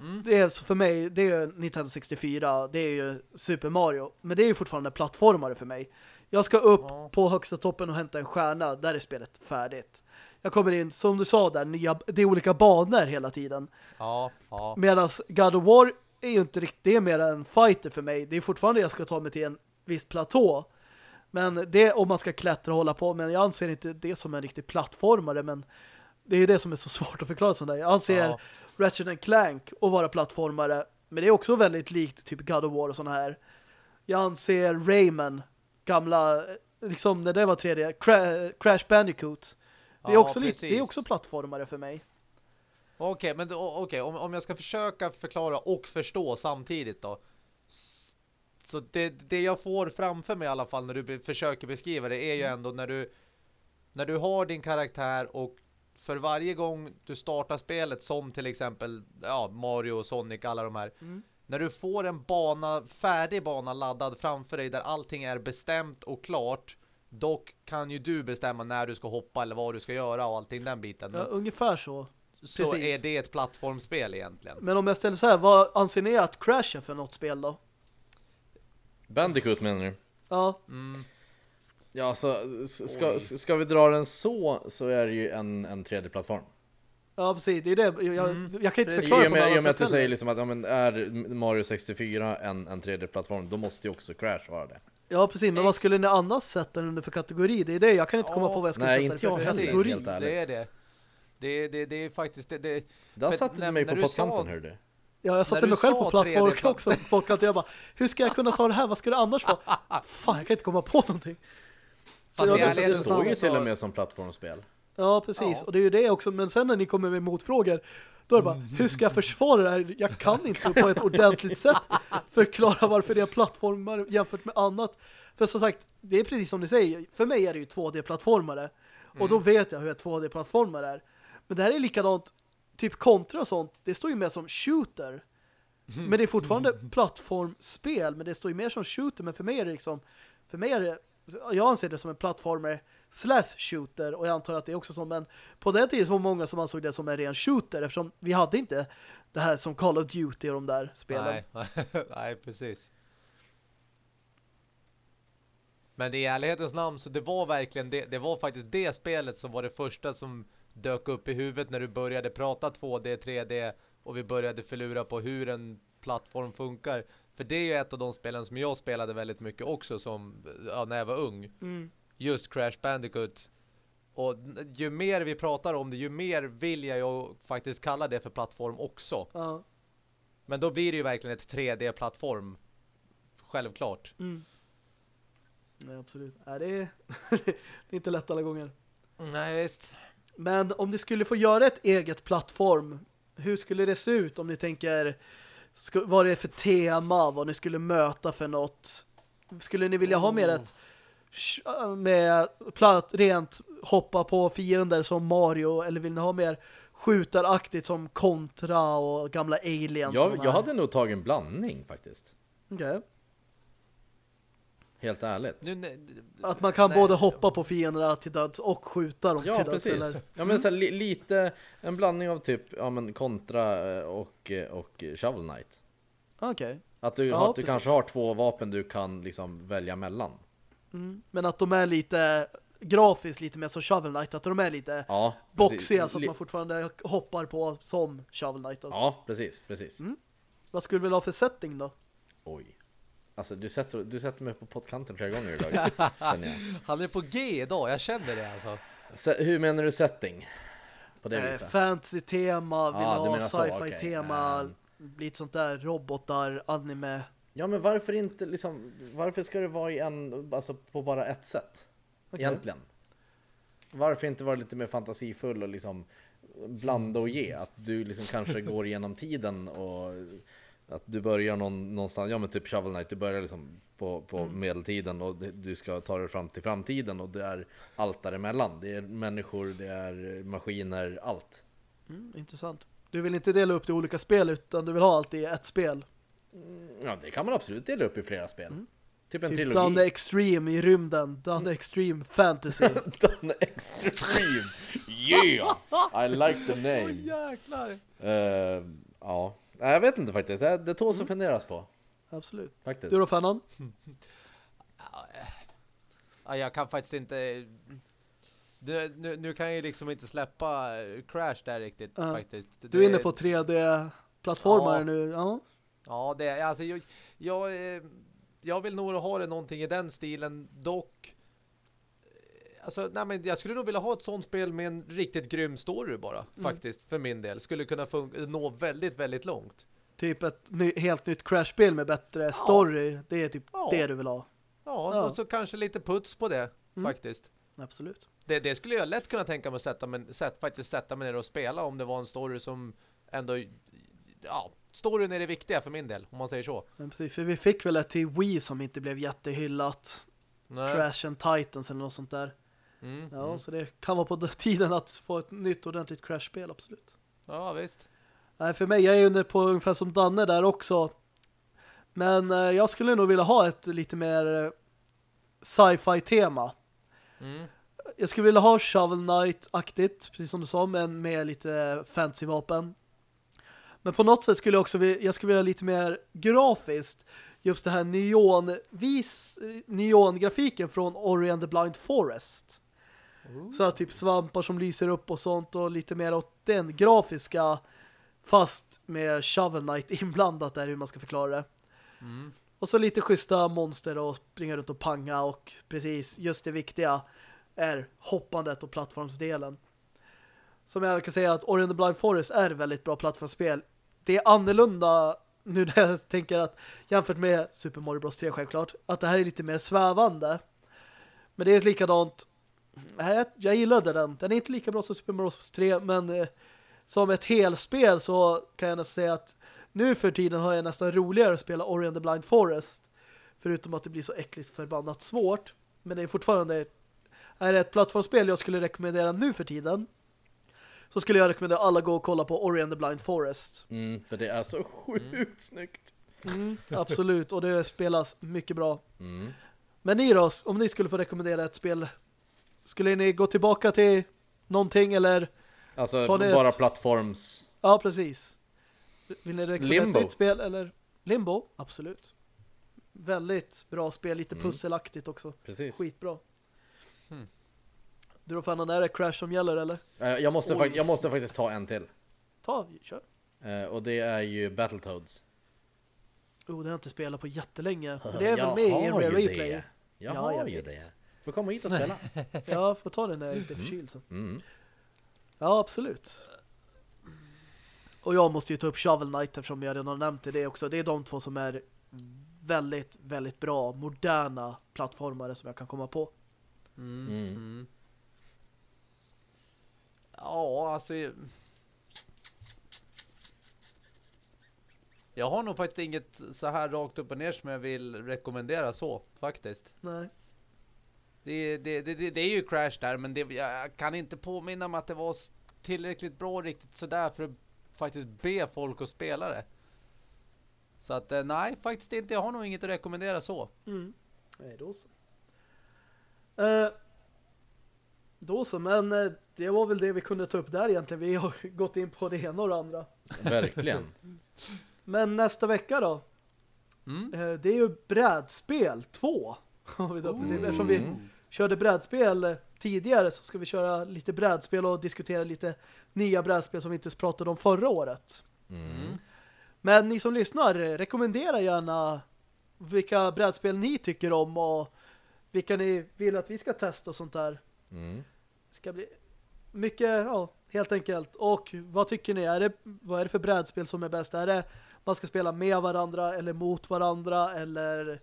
Mm. Det är för mig, det är Nintendo 64, det är ju Super Mario. Men det är ju fortfarande plattformare för mig. Jag ska upp Ja. på högsta toppen och hämta en stjärna, där är spelet färdigt. Jag kommer in, som du sa där, nya, det är olika banor hela tiden. Ja, ja. Medan God of War är ju inte riktigt, det är mer en fighter för mig. Det är fortfarande jag ska ta mig till en viss platå. Men det om man ska klättra och hålla på. Men jag anser inte det som en riktig plattformare. Men det är ju det som är så svårt att förklara sånt där. Jag anser Ja. Ratchet and Clank att vara plattformare. Men det är också väldigt likt typ God of War och såna här. Jag anser Rayman, gamla, liksom när det var 3D, Cra Crash Bandicoot. Det är, Ja, också lite, det är också plattformare för mig. Okej, men då- okej, om, om jag ska försöka förklara och förstå samtidigt då. Så det, det jag får framför mig i alla fall när du be, försöker beskriva det är ju ändå när du när du har din karaktär och för varje gång du startar spelet som till exempel ja, Mario, Sonic, alla de här. Mm. När du får en bana, färdig bana laddad framför dig där allting är bestämt och klart Dock kan ju du bestämma när du ska hoppa eller vad du ska göra och allting den biten. Ja, ungefär så. så precis. är det ett plattformsspel egentligen. Men om jag ställer så här, vad anser ni att Crash är för något spel då? Bandicoot menar du? Ja, Mm. Ja, så ska, ska vi dra den så, så är det ju en, en 3D-plattform. ja precis. Det är det. Jag, Mm. jag kan inte Precis. I förklara och på med, något i och med att du säger liksom att ja, men är Mario 64 en, en 3D-plattform, då måste ju också Crash vara det. Ja, precis. Men vad skulle ni annars sätta den under för kategori? Det är det. Jag kan inte komma Ja, på vad jag skulle nej, sätta det för jag kategori. helt ärligt. Det är det. Det, det, det är faktiskt det, det. Där satte du mig på pottkanten, sa- hör du. Ja, jag satte mig själv på plattform 3D också på pottkanten. Jag bara, hur ska jag kunna ta det här? Vad ska det annars vara? Fan, jag kan inte komma på någonting. Fast Ja, det- Det, står ju till och med som plattformsspel. Ja, precis. Ja. Och det är ju det också. Men sen när ni kommer med motfrågor, då är det bara, hur ska jag försvara det här? Jag kan inte på ett ordentligt sätt förklara varför det är plattformar jämfört med annat. För som sagt, det är precis som ni säger. För mig är det ju 2D-plattformare. Och då vet jag hur ett 2D-plattformar är. Men det här är likadant, typ kontra och sånt. Det står ju mer som shooter. Men det är fortfarande plattformspel. Men det står ju mer som shooter. Men för mig är det liksom, för mig är det, jag anser det som en plattformer slash shooter. Och jag antar att det är också så. Men på den tiden så var många som ansåg det som en ren shooter. Eftersom vi hade inte det här som Call of Duty och de där spelen. Nej, nej precis. Men i ärlighetens namn så det var verkligen det, det var faktiskt det spelet som var det första som dök upp i huvudet när du började prata 2D, 3D och vi började förlura på hur en plattform funkar. För det är ju ett av de spelen som jag spelade väldigt mycket också som, ja, när jag var ung. Mm. Just Crash Bandicoot. Och ju mer vi pratar om det, ju mer vill jag ju faktiskt kalla det för plattform också. Ja. Men då blir det ju verkligen ett 3D-plattform. Självklart. Mm. Nej, absolut. Nej, det, är, det är inte lätt alla gånger. Nej, visst. Men om ni skulle få göra ett eget plattform, hur skulle det se ut om ni tänker vad det är för tema, vad ni skulle möta för något? Skulle ni vilja ha mer ett sh- med platt, rent hoppa på fiender som Mario eller vill ni ha mer skjutaraktigt som Contra och gamla Aliens? Jag, jag hade nog tagit en blandning faktiskt. Okej. Helt ärligt. Nu, Att man kan nej. både hoppa på fienderna till döds och skjuta dem Ja, till döds. precis. Eller? Ja, men så här, li, lite en blandning av typ ja, men kontra eh, och, eh, och Shovel Knight. Okej. Att du, Ja, att du kanske har två vapen du kan liksom välja mellan. Mm. Men att de är lite grafiskt lite mer som Shovel Knight, att de är lite Ja, boxiga så att man fortfarande hoppar på som Shovel Knight. då. Ja, precis, precis. Mm. Vad skulle du vilja ha för setting då? Oj. Alltså du sätter, du sätter mig på pottkanten flera gånger idag, känner jag. Han är på G idag, jag känner det alltså. Se, hur menar du setting? På det Eh, viset? Fantasy-tema, vill du ha så, sci-fi-tema, okej. lite sånt där, robotar, anime. Ja, men varför inte liksom, varför ska det vara i en, alltså på bara ett sätt? Okej. Egentligen. Varför inte vara lite mer fantasifull och liksom blanda och ge? Att du liksom kanske går igenom tiden och att du börjar någon, någonstans, ja men typ Shovel Knight, du börjar liksom på, på Mm. medeltiden och du ska ta dig fram till framtiden och det är allt däremellan. Det är människor, det är maskiner, allt. Mm, intressant. Du vill inte dela upp det i olika spel utan du vill ha allt i ett spel. Ja, det kan man absolut dela upp i flera spel. Typ en Typ trilogi. Done Extreme i rymden, Done Extreme Fantasy. Done Extreme! Yeah! I like the name. Jäklar! Eh, ja, Nej, jag vet inte faktiskt. Det det tåls att funderas på. Absolut. Faktiskt. Du då Fannan? Ja, jag kan faktiskt inte... Du, nu, nu kan jag ju liksom inte släppa eh, Crash där riktigt Ja. faktiskt. Du är inne på 3D-plattformar Ja. nu. Ja. Ja, det är alltså jag, jag, eh, jag vill nog ha det någonting i den stilen dock. Alltså, nej men jag skulle nog vilja ha ett sånt spel med en riktigt grym story bara, Mm. faktiskt, för min del. Skulle kunna nå väldigt, väldigt långt. Typ ett ny, helt nytt Crash-spel med bättre story. Det är typ Ja. det du vill ha. Ja, Ja. och så kanske lite puts på det, Mm. faktiskt. Absolut. Det, det skulle jag lätt kunna tänka mig att sätta mig, sätt, faktiskt sätta mig ner och spela om det var en story som ändå, ja, storyn är det viktiga för min del, om man säger så. Men precis, för vi fick väl ett till Wii som inte blev jättehyllat. Nej. Crash and Titans eller något sånt där. Mm, Ja, mm. så det kan vara på tiden att få ett nytt ordentligt Crash-spel, absolut. ja, visst. Nej, för mig, jag är under på ungefär som Danne där också. Men eh, jag skulle nog vilja ha ett lite mer eh, sci-fi tema. Mm. Jag skulle vilja ha Shovel Knight-aktigt, precis som du sa, men med lite fancy vapen. Men på något sätt skulle jag också vilja, jag skulle vilja lite mer grafiskt. Just det här neon, vis, neongrafiken från Ori and the Blind Forest. Så här, typ svampar som lyser upp och sånt och lite mer åt den grafiska fast med Shovel Knight inblandat där hur man ska förklara det. Mm. Och så lite schyssta monster och springa runt och panga och precis, just det viktiga är hoppandet och plattformsdelen. Som jag kan säga att Ori and the Blind Forest är väldigt bra plattformsspel. Det är annorlunda nu när jag tänker att jämfört med Super Mario Bros 3 självklart, att det här är lite mer svävande. Men det är likadant jag, jag gillade den. Den är inte lika bra som Super Mario Bros 3 men eh, som ett helspel så kan jag nästan säga att nu för tiden har jag nästan roligare att spela Ori and the Blind Forest. Förutom att det blir så äckligt förbannat svårt. Men det är fortfarande är det ett plattformsspel jag skulle rekommendera nu för tiden så skulle jag rekommendera alla gå och kolla på Ori and the Blind Forest. Mm, för det är så sjukt snyggt. Mm, absolut, och det spelas mycket bra. Mm. Men ni då, om ni skulle få rekommendera ett spel skulle ni gå tillbaka till någonting eller Alltså bara ett- plattforms... ja, precis. Vill ni rekommendera ett nytt spel eller Limbo? Absolut. Väldigt bra spel, lite Mm. pusselaktigt också. Precis. Skitbra. Hmm. Du då fan, är det Crash som gäller eller? Eh, Jag måste, jag måste faktiskt ta en till. Ta, kör. Eh, Och det är ju Battletoads. Oh, det har jag inte spelat på jättelänge. Men det är Jag väl med i har Rare ju Replay? det. Jag Ja, har jag ju det. Får komma hit och spela. Jag får ta det när jag är förkyld så. Mm. Ja, absolut. Och jag måste ju ta upp Shovel Knight eftersom jag redan har nämnt det, det också. Det är de två som är väldigt, väldigt bra, moderna plattformare som jag kan komma på. Mm. Mm. Mm. Ja, alltså... Jag har nog faktiskt inget så här rakt upp och ner som jag vill rekommendera så, faktiskt. Nej. Det, det, det, det, det är ju Crash där, men det, jag kan inte påminna mig att det var tillräckligt bra riktigt sådär för att faktiskt be folk att spela det. Så att eh, nej, faktiskt inte. Jag har nog inget att rekommendera så. Mm. Nej, då så. Eh, då så, men eh, det var väl det vi kunde ta upp där egentligen. Vi har gått in på det ena och det andra. Verkligen. Men nästa vecka då? Mm. Eh, det är ju brädspel 2. Har vi döpt det till. Eftersom vi Mm. Körde brädspel tidigare så ska vi köra lite brädspel och diskutera lite nya brädspel som vi inte pratade om förra året. Mm. Men ni som lyssnar, rekommendera gärna vilka brädspel ni tycker om och vilka ni vill att vi ska testa och sånt där. Mm. Det ska bli mycket, ja, helt enkelt. Och vad tycker ni? Är det, vad är det för brädspel som är bäst? Är det man ska spela med varandra eller mot varandra? Eller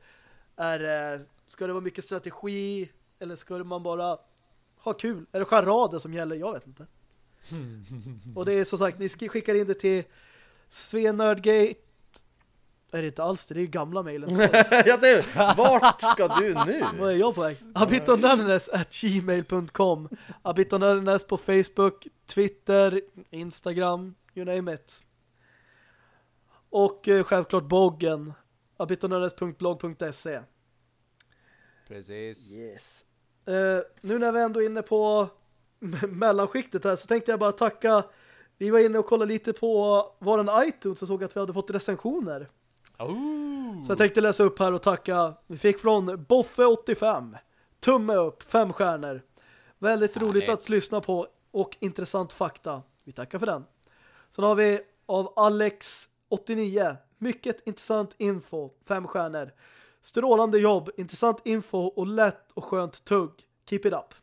är det, ska det vara mycket strategi? Eller ska man bara ha kul? Är det charader som gäller? Jag vet inte. Och det är som sagt, ni sk- skickar in det till Svenördgate är det inte alls det, det är ju gamla mejlen. jag tänkte, vart ska du Vad nu? är jag på väg? abitonördenes at gmail.com Abitonördenes på Facebook, Twitter, Instagram, you name it. Och eh, självklart bloggen abitonördenes.blog.se Precis. Yes. Eh, nu när vi ändå är inne på mellanskiktet här så tänkte jag bara tacka vi var inne och kollade lite på våran iTunes och såg att vi hade fått recensioner. Oh. Så jag tänkte läsa upp här och tacka. Vi fick från Boffe85. Tumme upp, fem stjärnor. Väldigt roligt Härligt. att lyssna på och intressant fakta. Vi tackar för den. Sen har vi av Alex89. Mycket intressant info, fem stjärnor. Strålande jobb, intressant info och lätt och skönt tugg. Keep it up.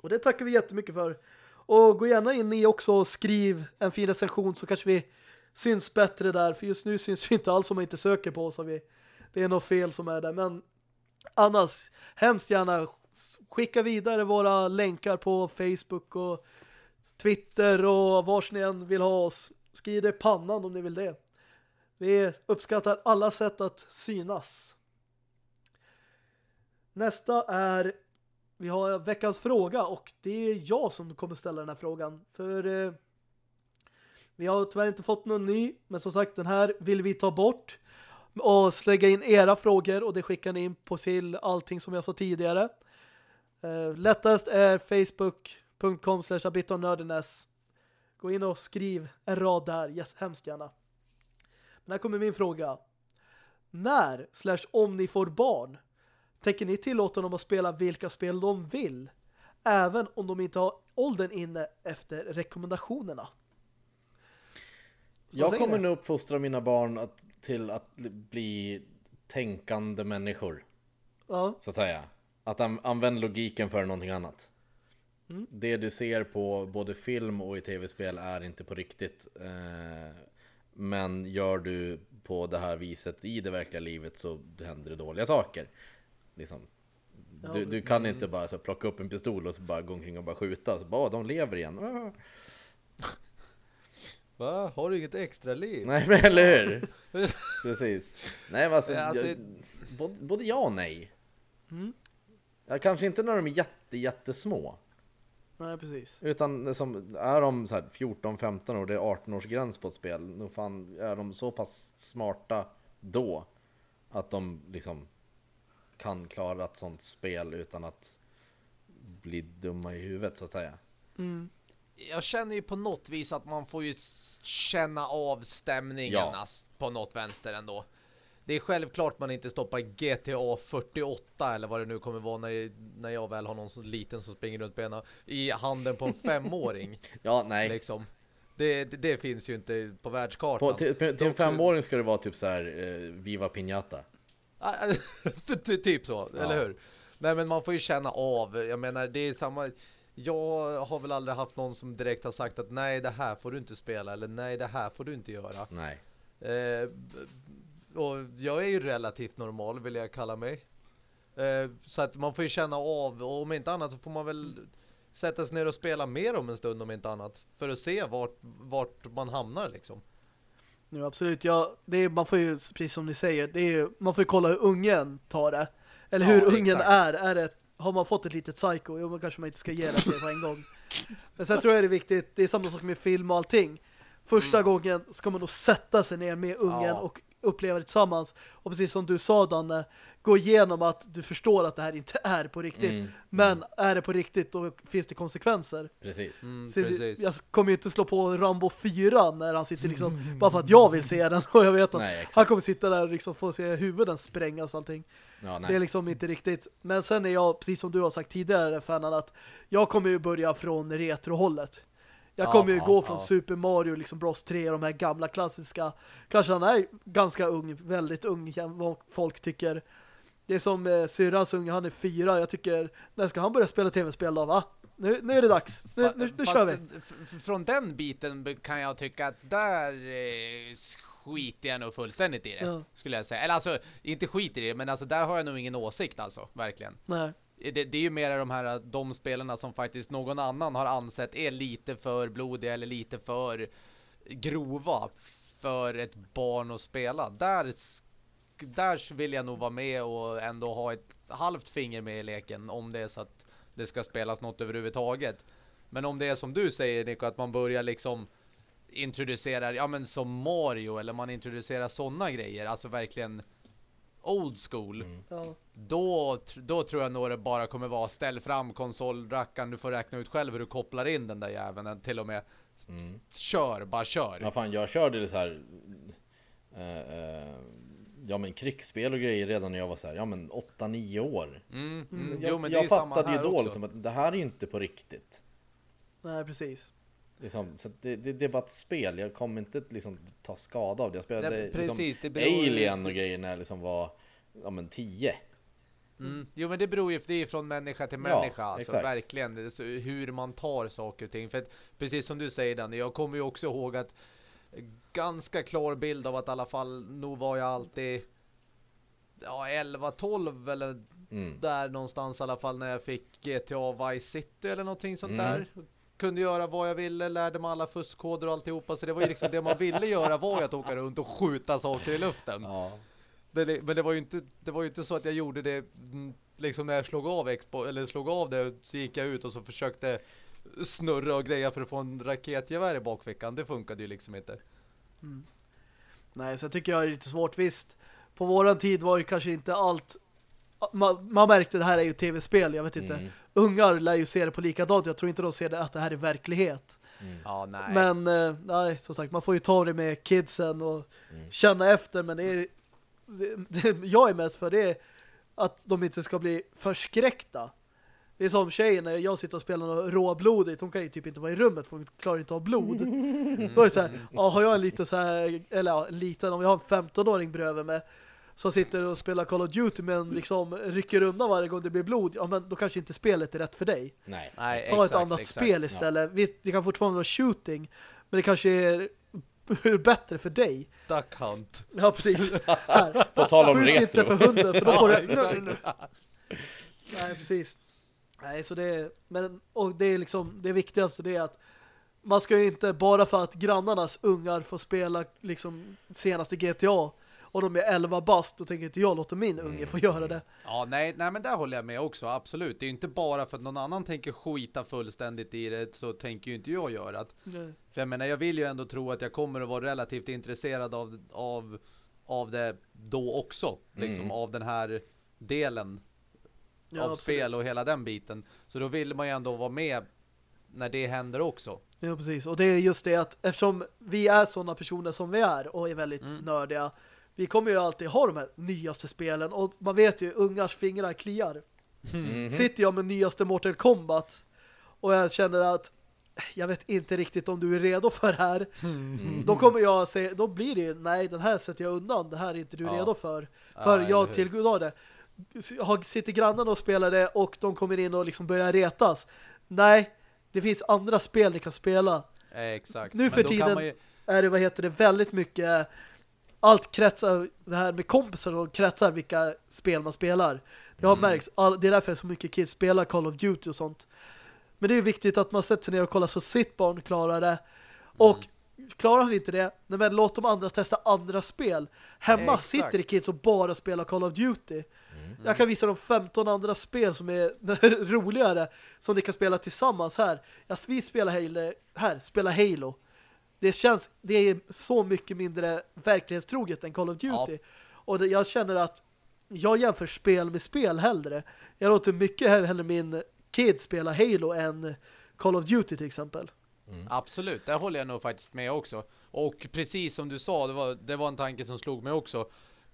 Och det tackar vi jättemycket för. Och gå gärna in i också och skriv en fin recension så kanske vi syns bättre där. För just nu syns vi inte alls om man inte söker på oss. Vi, det är något fel som är där. Men annars, hemskt gärna skicka vidare våra länkar på Facebook och Twitter och vars ni än vill ha oss. Skriv det i pannan om ni vill det. Vi uppskattar alla sätt att synas. Nästa är vi har veckans fråga och det är jag som kommer ställa den här frågan. För eh, vi har tyvärr inte fått någon ny, men som sagt den här vill vi ta bort och lägga in era frågor och det skickar ni in på till allting som jag sa tidigare. Eh, lättast är facebook.com slash Gå in och skriv en rad där, yes, hemskt gärna. Men här kommer min fråga. När, slash om ni får barn, tänker ni tillåta dem att spela vilka spel de vill? Även om de inte har åldern inne efter rekommendationerna. Så Jag kommer ni? nu uppfostra mina barn att, till att bli tänkande människor, Ja, så att säga. Att an använda logiken för någonting annat. Mm. Det du ser på både film och i tv-spel är inte på riktigt. Eh, men gör du på det här viset i det verkliga livet så händer det dåliga saker. Liksom. Du, du kan inte bara så, plocka upp en pistol och så bara gå omkring och bara skjuta. Så bara, "Åh, de lever igen. Ah. Va? Har du inget extra liv? Nej men eller hur? Precis. Nej men alltså, alltså- jag, både, både ja och nej. Mm. Ja, kanske inte när de är jätte, jättesmå. nej precis. Utan som, är de så här 14-15 år, det är 18 års gräns på ett spel. Nog fan är de så pass smarta då. Att de liksom kan klara ett sånt spel utan att bli dumma i huvudet så att säga. Mm. Jag känner ju på något vis att man får ju känna av stämningen Ja. på något vänster ändå. Det är självklart man inte stoppar GTA 48 eller vad det nu kommer vara när, när jag väl har någon så liten som springer runt benen i handen på en femåring. Ja, nej. liksom. Det, det, det finns ju inte på världskartan. På, till, till en femåring ska det vara typ så här eh, Viva Piñata. Ty- typ så, Ja. eller hur? Nej men man får ju känna av, jag menar det är samma Jag har väl aldrig haft någon som direkt har sagt att nej det här får du inte spela eller nej det här får du inte göra Nej. eh, Och jag är ju relativt normal vill jag kalla mig eh, Så att man får ju känna av och om inte annat så får man väl Sätta sig ner och spela mer om en stund om inte annat För att se vart, vart man hamnar liksom Ja, absolut. Ja, det är, man får ju, precis som ni säger, det är, man får ju kolla hur ungen tar det. Eller hur Ja, ungen exakt. är. är det, har man fått ett litet psycho, jo, kanske man inte ska ge det till på en gång. Men sen tror jag det är viktigt, det är samma sak med film och allting. Första gången ska man nog sätta sig ner med ungen Mm. Ja. och uppleva det tillsammans. Och precis som du sa Danne, gå igenom att du förstår att det här inte är på riktigt. Mm, Men är det på riktigt då finns det konsekvenser. Precis. mm, Så Precis Jag kommer ju inte slå på Rambo 4 när han sitter liksom, bara för att jag vill se den och jag vet att Nej, han kommer sitta där och liksom få se huvuden sprängas och allting. Ja, Det är liksom inte riktigt. Men sen är jag, precis som du har sagt tidigare fanen att jag kommer ju börja från retrohållet. Jag Ja, kommer ju ja, gå från ja. Super Mario, liksom Bros 3 de här gamla klassiska. Kanske han är ganska ung, väldigt ung, vad folk tycker. Det är som eh, syrrans unge, han är fyra. Jag tycker, när ska han börja spela tv-spel då, va? Nu, nu är det dags. Nu, nu, nu kör vi. Från den biten kan jag tycka att där eh, skiter jag nog fullständigt i det. Ja. Skulle jag säga. Eller alltså, inte skiter i det, men alltså där har jag nog ingen åsikt alltså, verkligen. Nej. Det, det är ju mer de här de spelarna som faktiskt någon annan har ansett är lite för blodiga eller lite för grova för ett barn att spela. Där, där vill jag nog vara med och ändå ha ett halvt finger med i leken om det är så att det ska spelas något överhuvudtaget. Men om det är som du säger Nico, att man börjar liksom introducera, ja men som Mario eller man introducerar sådana grejer, alltså verkligen old school. Ja. Då, då tror jag nog det bara kommer vara ställ fram konsolrackan, du får räkna ut själv hur du kopplar in den där jäveln till och med. Mm. Kör, bara kör. Ja fan, jag körde det så här. Eh, eh, ja men krigsspel och grejer redan när jag var så här, ja men 8-9 år. Mm, mm. Jag, jo, men jag fattade ju då också. liksom att det här är ju inte på riktigt. Nej, precis. Liksom, så det, det, det är bara ett spel, jag kommer inte liksom ta skada av det. Jag spelade Nej, liksom precis, det beror- Alien och grejer när jag liksom var ja, men 10. Mm. Jo men det beror ju det är från människa till Ja, människa alltså, exakt. verkligen hur man tar saker och ting för att, precis som du säger Danny, jag kommer ju också ihåg att ganska klar bild av att i alla fall nog var jag alltid ja 11 12 eller Mm. där någonstans i alla fall när jag fick GTA Vice City eller någonting sånt Mm. där kunde göra vad jag ville, lärde mig alla fuskkoder och alltihopa så det var ju liksom det man ville göra var ju att åka runt och skjuta saker i luften Ja. men det, men det var ju inte det var ju inte så att jag gjorde det mm, liksom när jag slog av Expo eller slog av det så gick jag ut och så försökte snurra och greja för att få en raketgevär i bakfickan. Det funkade ju liksom inte. Nej, så jag tycker jag är lite svårt. Visst, på våran tid var det kanske inte allt man, man märkte det här är ju tv-spel, jag vet inte. Mm. Ungar lär ju se det på likadant. Jag tror inte de ser det att det här är verklighet. Ja, nej. Men eh, nej, som sagt, man får ju ta det med kidsen och Mm. känna efter, men det är det, det, jag är mest för det är att de inte ska bli förskräckta. Det är som tjejen när jag sitter och spelar något råblodigt, hon kan ju typ inte vara i rummet för hon klarar inte av blod. Då är det så här, ja, har jag en liten så här, eller ja, en liten, om jag har en 15-åring bredvid mig som sitter och spelar Call of Duty men liksom rycker undan varje gång det blir blod, ja men då kanske inte spelet är rätt för dig. Nej. Nej, Ta ett annat exakt. spel istället. Visst, det kan fortfarande vara shooting, men det kanske är bättre för dig. Duck Hunt. Ja, precis. Här. På tal om Skjut inte retro. för hunden, för då får Ja, du... Nej, precis. Nej, så det är... Men, och det är liksom... Det viktigaste det är att man ska ju inte, bara för att grannarnas ungar får spela liksom senaste GTA och de är 11 bast, då tänker inte jag låta min unge få göra det. Ja, nej, nej, men där håller jag med också, absolut. Det är ju inte bara för att någon annan tänker skita fullständigt i det så tänker ju inte jag göra det. Nej. För jag menar, jag vill ju ändå tro att jag kommer att vara relativt intresserad av, av, av det då också. Liksom Mm. av den här delen Ja, av spel och hela den biten. Så då vill man ju ändå vara med när det händer också. Ja, precis. Och det är just det att eftersom vi är sådana personer som vi är och är väldigt Mm. nördiga, vi kommer ju alltid ha de här nyaste spelen och man vet ju, ungars fingrar kliar. Mhm. Sitter jag med nyaste Mortal Kombat och jag känner att jag vet inte riktigt om du är redo för det här. Då kommer jag säga, då blir det ju, nej den här sätter jag undan, det här är inte du Ja. redo för. För eller jag tillgodar det. Sitter grannarna och spelar det och de kommer in och liksom börjar retas. Nej, det finns andra spel ni kan spela. Exakt. Nu för tiden- ju, Är det, vad heter det, väldigt mycket allt kretsar, det här med kompisar och kretsar vilka spel man spelar. Det har Mm. märkts, all, det är därför så mycket kids spelar Call of Duty och sånt. Men det är ju viktigt att man sätter sig ner och kollar så sitt barn klarar det. Och Mm. klarar han inte det, nej men låt de andra testa andra spel. Hemma Exakt. sitter det kids och bara spelar Call of Duty. Jag kan visa dem 15 andra spel som är roligare som ni kan spela tillsammans här. Ja, vi spelar Halo här, spela Halo. Det känns, det är så mycket mindre verklighetstroget än Call of Duty. Och det, jag känner att jag jämför spel med spel hellre. Jag låter mycket hellre min kid spela Halo än Call of Duty till exempel. Absolut, där håller jag nog faktiskt med också. Och precis som du sa, det var, det var en tanke som slog mig också.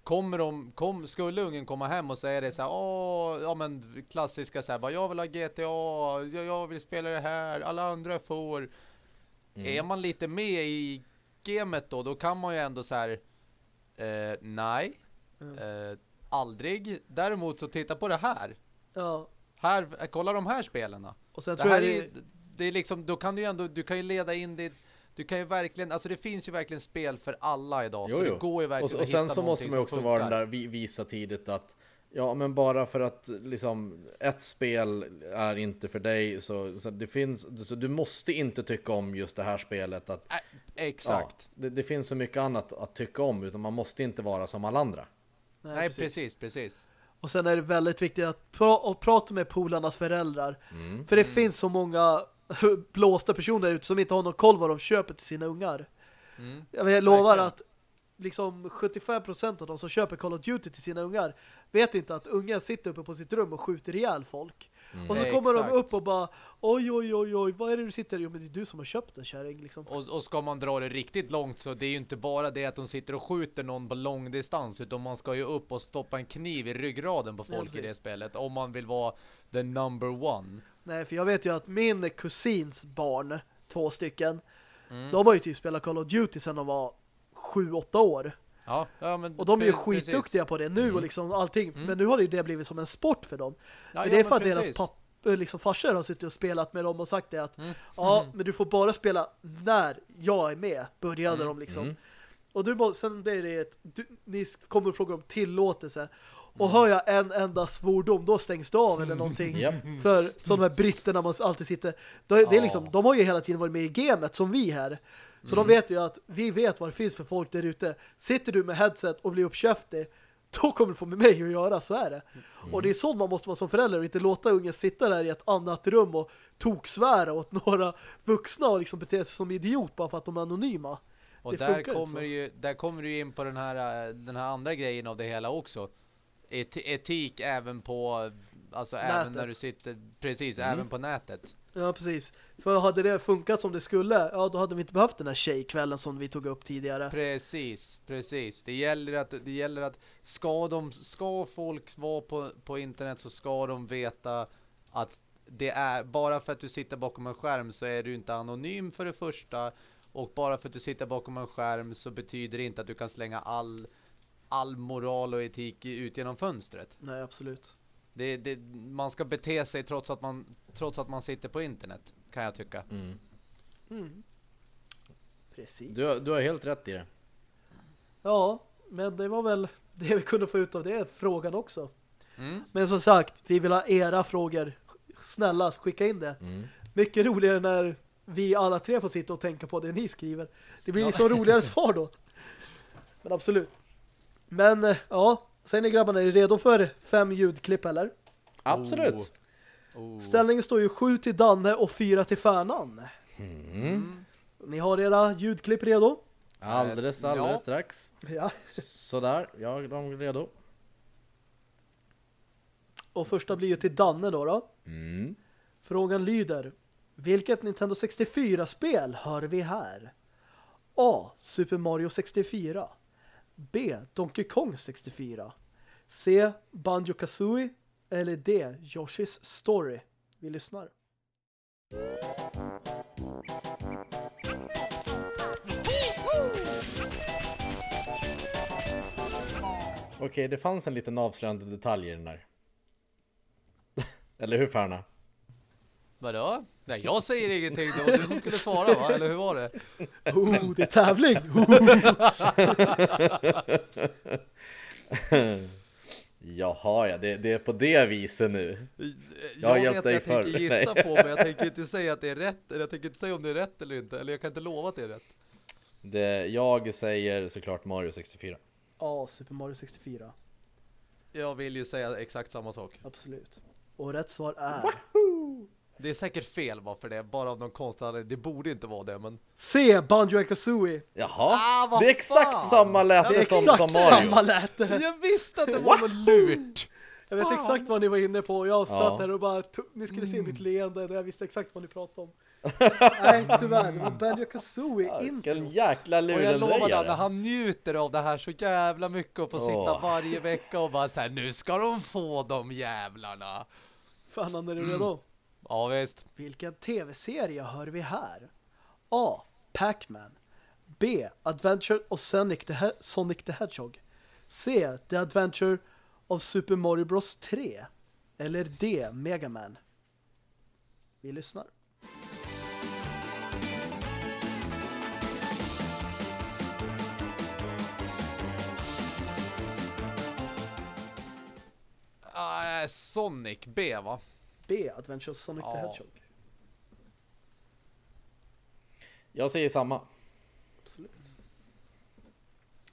Kommer de, kom, skulle ungen komma hem och säga det så här, åh, ja men klassiska så här, bara, jag vill ha GTA, jag, jag vill spela det här, alla andra får. Är man lite med i gamet då, då kan man ju ändå så här, eh, nej, eh, aldrig. Däremot så titta på det här. Ja, Här, kolla de här spelarna. och sen Det tror här jag är, det, ju- det är liksom, då kan du ju ändå, du kan ju leda in det, du kan ju verkligen, alltså det finns ju verkligen spel för alla idag. Jo, så jo. det går ju verkligen Och, och att sen hitta så måste man ju också vara den där vi- visa tidigt att Ja men bara för att liksom ett spel är inte för dig så, så det finns så du måste inte tycka om just det här spelet att Äh, ja, exakt. det, det finns så mycket annat att tycka om utan man måste inte vara som alla andra. Nej, precis. precis, Och sen är det väldigt viktigt att, pra att prata med polarnas föräldrar. Mm. För det finns så många blåsta personer ute som inte har någon koll vad de köper till sina ungar. Mm. Jag lovar Verkligen. att liksom 75% av de som köper Call of Duty till sina ungar vet inte att ungen sitter uppe på sitt rum och skjuter ihjäl folk. Och så kommer de exakt. upp och bara oj oj oj oj, vad är det du sitter? Jo men det är du som har köpt den kärring liksom. Och, och ska man dra det riktigt långt så det är ju inte bara det att de sitter och skjuter någon på lång distans utan man ska ju upp och stoppa en kniv i ryggraden på Ja, folk i precis. det spelet om man vill vara the number one. Nej för jag vet ju att min kusins barn, två stycken, Mm. de har ju typ spelat Call of Duty sedan de var 7-8 år. Ja, ja men Och de är ju skitduktiga på det nu och liksom allting. Mm. Men nu har ju det blivit som en sport för dem. Ja, men det är för att precis. deras papp, liksom farsor har suttit och spelat med dem och sagt det att Mm. ja, men du får bara spela när jag är med, började Mm. de liksom. Mm. Och du, sen blir det ett, du, ni kommer och fråga om tillåtelse. Och Mm. hör jag en enda svordom, då stängs det av eller någonting. Japp. För som de här britterna man alltid sitter, det är liksom, de har ju hela tiden varit med i gamet som vi här. Så Mm. de vet ju att vi vet vad det finns för folk där ute. Sitter du med headset och blir uppkäftig, då kommer du få med mig att göra, så är det. Och det är så man måste vara som förälder och inte låta ungen sitta där i ett annat rum och toksvära åt några vuxna och liksom bete sig som idiot bara för att de är anonyma. Och Det där kommer, så. ju, där kommer du ju in på den här, den här andra grejen av det hela också. Eti etik även på, alltså Nätet. även när du sitter, precis, Mm. även på nätet. Ja, precis. För hade det funkat som det skulle, ja då hade vi inte behövt den här tjejkvällen som vi tog upp tidigare. Precis, precis. Det gäller att, det gäller att ska, de, ska folk vara på, på internet så ska de veta att det är, bara för att du sitter bakom en skärm så är du inte anonym för det första. Och bara för att du sitter bakom en skärm så betyder det inte att du kan slänga all, all moral och etik ut genom fönstret. Nej, absolut. Det, det, man ska bete sig trots att man, trots att man sitter på internet, kan jag tycka. Mm. Mm. Precis. Du, har- du har helt rätt i det. Ja, men det var väl det vi kunde få ut av det frågan också. Mm. Men som sagt, vi vill ha era frågor. Snälla, skicka in det. Mm. Mycket roligare när vi alla tre får sitta och tänka på det ni skriver. Det blir Ja. så roligare svar då. Men absolut. Men eh, ja, säger ni grabbarna, är ni redo för fem ljudklipp eller? Absolut. Oh. Ställningen står ju sju till Danne och fyra till Färnan. Mm. Mm. Ni har era ljudklipp redo? Alldeles, Ja. alldeles strax. Ja. Sådär, jag är redo. Och första blir ju till Danne då då. Mm. Frågan lyder Vilket Nintendo 64-spel hör vi här? A. Super Mario 64 B. Donkey Kong 64 C. Banjo-Kazooie eller D. Yoshi's Story Vi lyssnar. Okej, det fanns en liten avslöjande detalj i den där. Eller hur Färna? Vadå? Nej, jag säger ingenting. Det var du som skulle svara va? Eller hur var det? Oh, det är tävling! Oh. Jaha, ja, det, det är på det viset nu. Jag, har hjälpt dig jag tänker förr. gissa Nej. på men jag tänker inte säga att det är rätt. Eller jag tänker inte säga om det är rätt eller inte. Eller jag kan inte lova att det är rätt. Det, jag säger såklart Mario 64. A. Super Mario 64 Jag vill ju säga exakt samma sak. Absolut. Och rätt svar är Det är säkert fel varför det. Bara av någon konstig anledning. Det borde inte vara det men. C. Banjo-Kazooie Jaha, Ah, det är exakt fan! samma läte är som, exakt som Mario. samma läte! Jag visste att det var något lurt. Jag vet Fan. exakt vad ni var inne på. Jag satt Ja. där och bara, ni skulle se mitt leende där jag visste exakt vad ni pratade om. Nej, tyvärr. Det var Banjo-Kazooie Vilken intro. jäkla Och jag lovar att lurendrejare. han njuter av det här så jävla mycket och får sitta Åh. varje vecka och bara såhär, nu ska de få de jävlarna. Fan, är du redo? Ja visst. Vilken tv-serie hör vi här? A. Pac-Man B. Adventure of Sonic the, He- Sonic the Hedgehog C. The Adventure of Super Mario Bros 3 Eller D. Mega Man Vi lyssnar. Uh, Sonic B va? B. Adventure of Sonic the Ja. Hedgehog Jag säger samma. Absolut.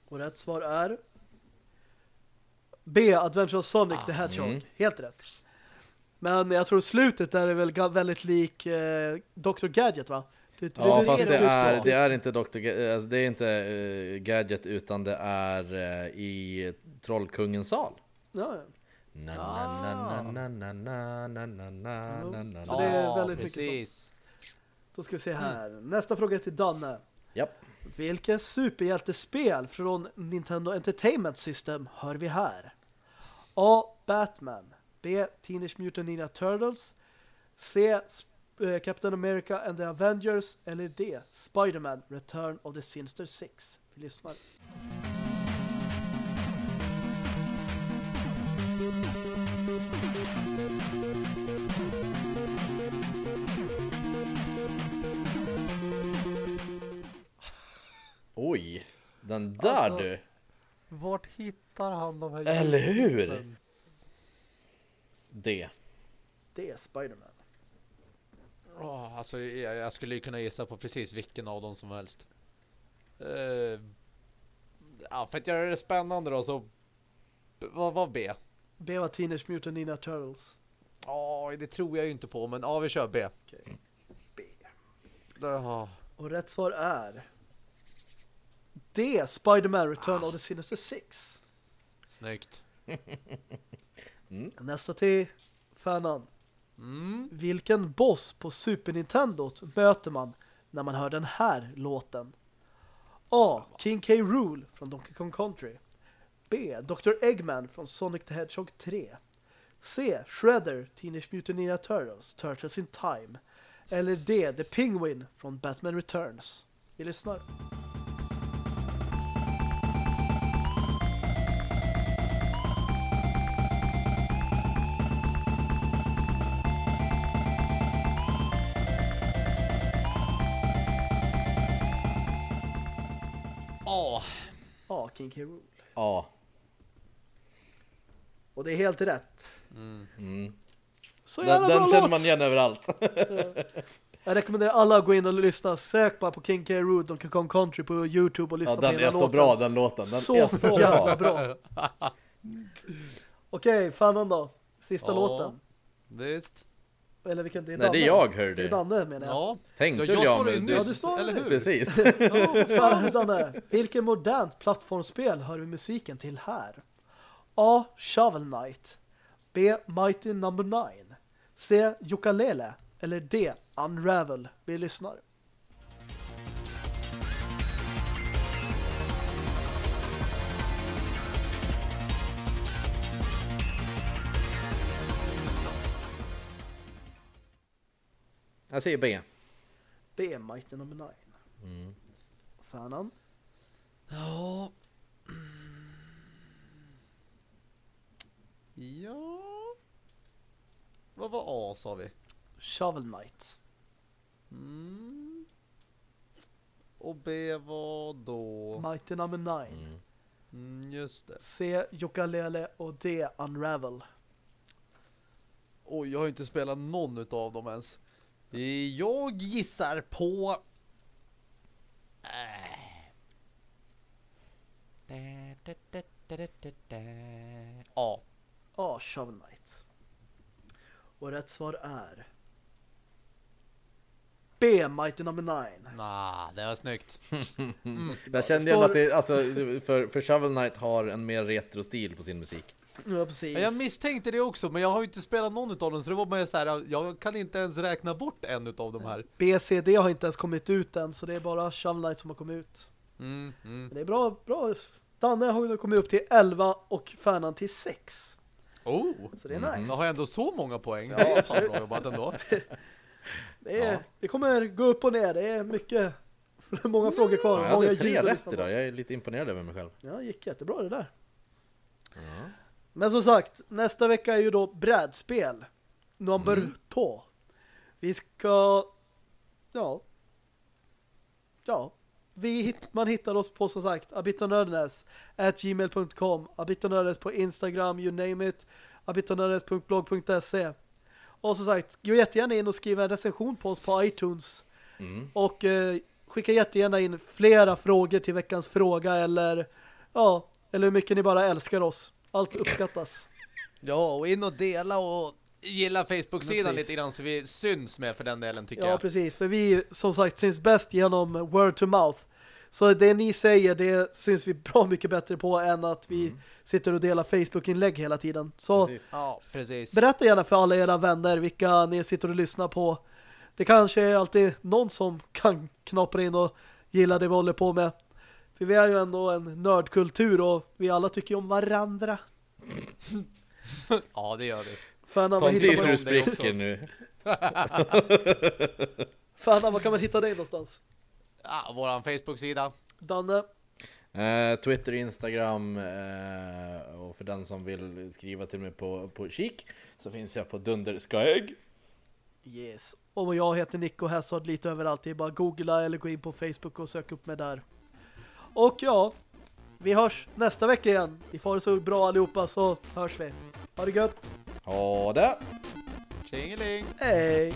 Och rätt svar är B. Adventure of Sonic the Ah. Hedgehog. Mm. Helt rätt. Men jag tror slutet där är väl väldigt lik eh, Dr. Gadget va? Du- Ja, du- fast det du- är, det är inte Dr. Ga- alltså, det är inte eh, Gadget utan det är eh, i Trollkungens sal. Ja, ja. Så det är väldigt mycket så. Då ska vi se här. Nästa fråga till Danne. Japp. Vilka superhjältespel från Nintendo Entertainment System hör vi här? A. Batman B. Teenage Mutant Ninja Turtles C. Eh, Captain America and the Avengers eller D. Spider-Man Return of the Sinister Six. Vi lyssnar. Oj, den där Alltså- du. Vart hittar han de här Eller hur? ljuden? Det. D. Spider-Man. Åh, alltså jag, jag skulle ju kunna gissa på precis vilken av dem som helst. Eh, ja, för att göra det spännande då så... Vad var B? B var Teenage Mutant Ninja Turtles. Ja, det tror jag ju inte på, men ja, vi kör B. B. Ja, Och rätt svar är D. Spider-Man Return of the Sinister Six. snyggt. Nästa till fanan. Mm. Vilken boss på Super Nintendo möter man när man hör den här låten? A. King K. Rool från Donkey Kong Country. B. Dr. Eggman från Sonic the Hedgehog 3. C. Shredder, Teenage Mutant Ninja Turtles, Turtles in Time. Eller D. The Penguin från Batman Returns. Vi lyssnar. A. A. King K. Rool. Ja. Och det är helt rätt. Mm. Så Den, jävla den bra känner man igen överallt. Jag rekommenderar alla att gå in och lyssna. Sök bara på King K. Rool, Donkey Kong Country på Youtube och lyssna Ja, på den hela är så låten. bra den låten. Den Så är så jävla bra. bra. Okej, fanan då. Sista Ja. låten. Visst. Eller vilken? Det är Nej, det är jag hör Det är du. Danne menar jag. Ja. Tänkte Ja, jag jag men nyss, Ja, du svarade eller hur? Precis. Fan, Danne. Vilken modernt plattformsspel hör vi musiken till här? A. Shovel Knight. B. Mighty Number 9. C. Ukulele. Eller D. Unravel. Vi lyssnar. Jag säger B. B. Mighty Number 9. Mm. Fanan. Ja. Ja. Vad var A sa vi? Shovel Knight. Mm. Och B var då? Mighty Number 9. Mm. Mm, just det. C. Ukulele och D. Unravel. Oj, jag har inte spelat någon utav dem ens. Jag gissar på... Äh. A. Shovel Knight. Och rätt svar är B. Mighty Number 9. Nah, det var snyggt. Där kände jag står- att det, alltså, för, för Shovel Knight har en mer retro-stil på sin musik. Ja, precis. Ja, Jag misstänkte det också, men jag har ju inte spelat någon utav dem så det var bara så här, jag kan inte ens räkna bort en utav de här. B, C, D har inte ens kommit ut än, så det är bara Shovel Knight som har kommit ut. Mm, mm. Men det är bra, bra. Danne har ju kommit upp till 11 och Färnan till 6. Oh! Så det är Mhm. nice. Då har jag ändå så många poäng. Ja, det är fan absolut. bra jobbat ändå. Det, är, Ja. det kommer gå upp och ner. Det är mycket, många frågor kvar. Jag många hade tre ljud att rätt idag, jag är lite imponerad över mig själv. Ja, gick jättebra det där. Ja. Men som sagt, nästa vecka är ju då brädspel. Number Mm. två. Vi ska... Ja. Ja. Vi, man hittar oss på som sagt abitonördenes at gmail.com abitonördenes på Instagram, you name it abitonördenes.blog.se och som sagt, gå jättegärna in och skriv en recension på oss på iTunes Mm. och eh, skicka jättegärna in flera frågor till veckans fråga eller ja, eller hur mycket ni bara älskar oss. Allt uppskattas. Ja, och in och dela och gilla Ja, Facebook-sidan lite grann så vi syns med för den delen tycker Ja, jag. precis. För vi som sagt syns bäst genom word to mouth. Så det ni säger, det syns vi bra mycket bättre på än att vi sitter och delar Facebook-inlägg hela tiden. Så Precis. Ja, precis. berätta gärna för alla era vänner vilka ni sitter och lyssnar på. Det kanske är alltid någon som kan knapra in och gilla det vi håller på med. För vi är ju ändå en nördkultur och vi alla tycker om varandra. Ja, det gör vi. Fanna, vad hittar så man, du det också. spricker nu. Fanna, vad kan man hitta dig någonstans? Ja, våran Facebook-sida. Danne? Eh, Twitter, Instagram eh, och för den som vill skriva till mig på, på kik så finns jag på Dunderskaeg. Yes. Och jag heter Nico Hässard lite överallt. Det är bara googla eller gå in på Facebook och söka upp mig där. Och ja, vi hörs nästa vecka igen. Vi får det så bra allihopa så hörs vi. Ha det gött. Ha det! Tjingeling! Hej!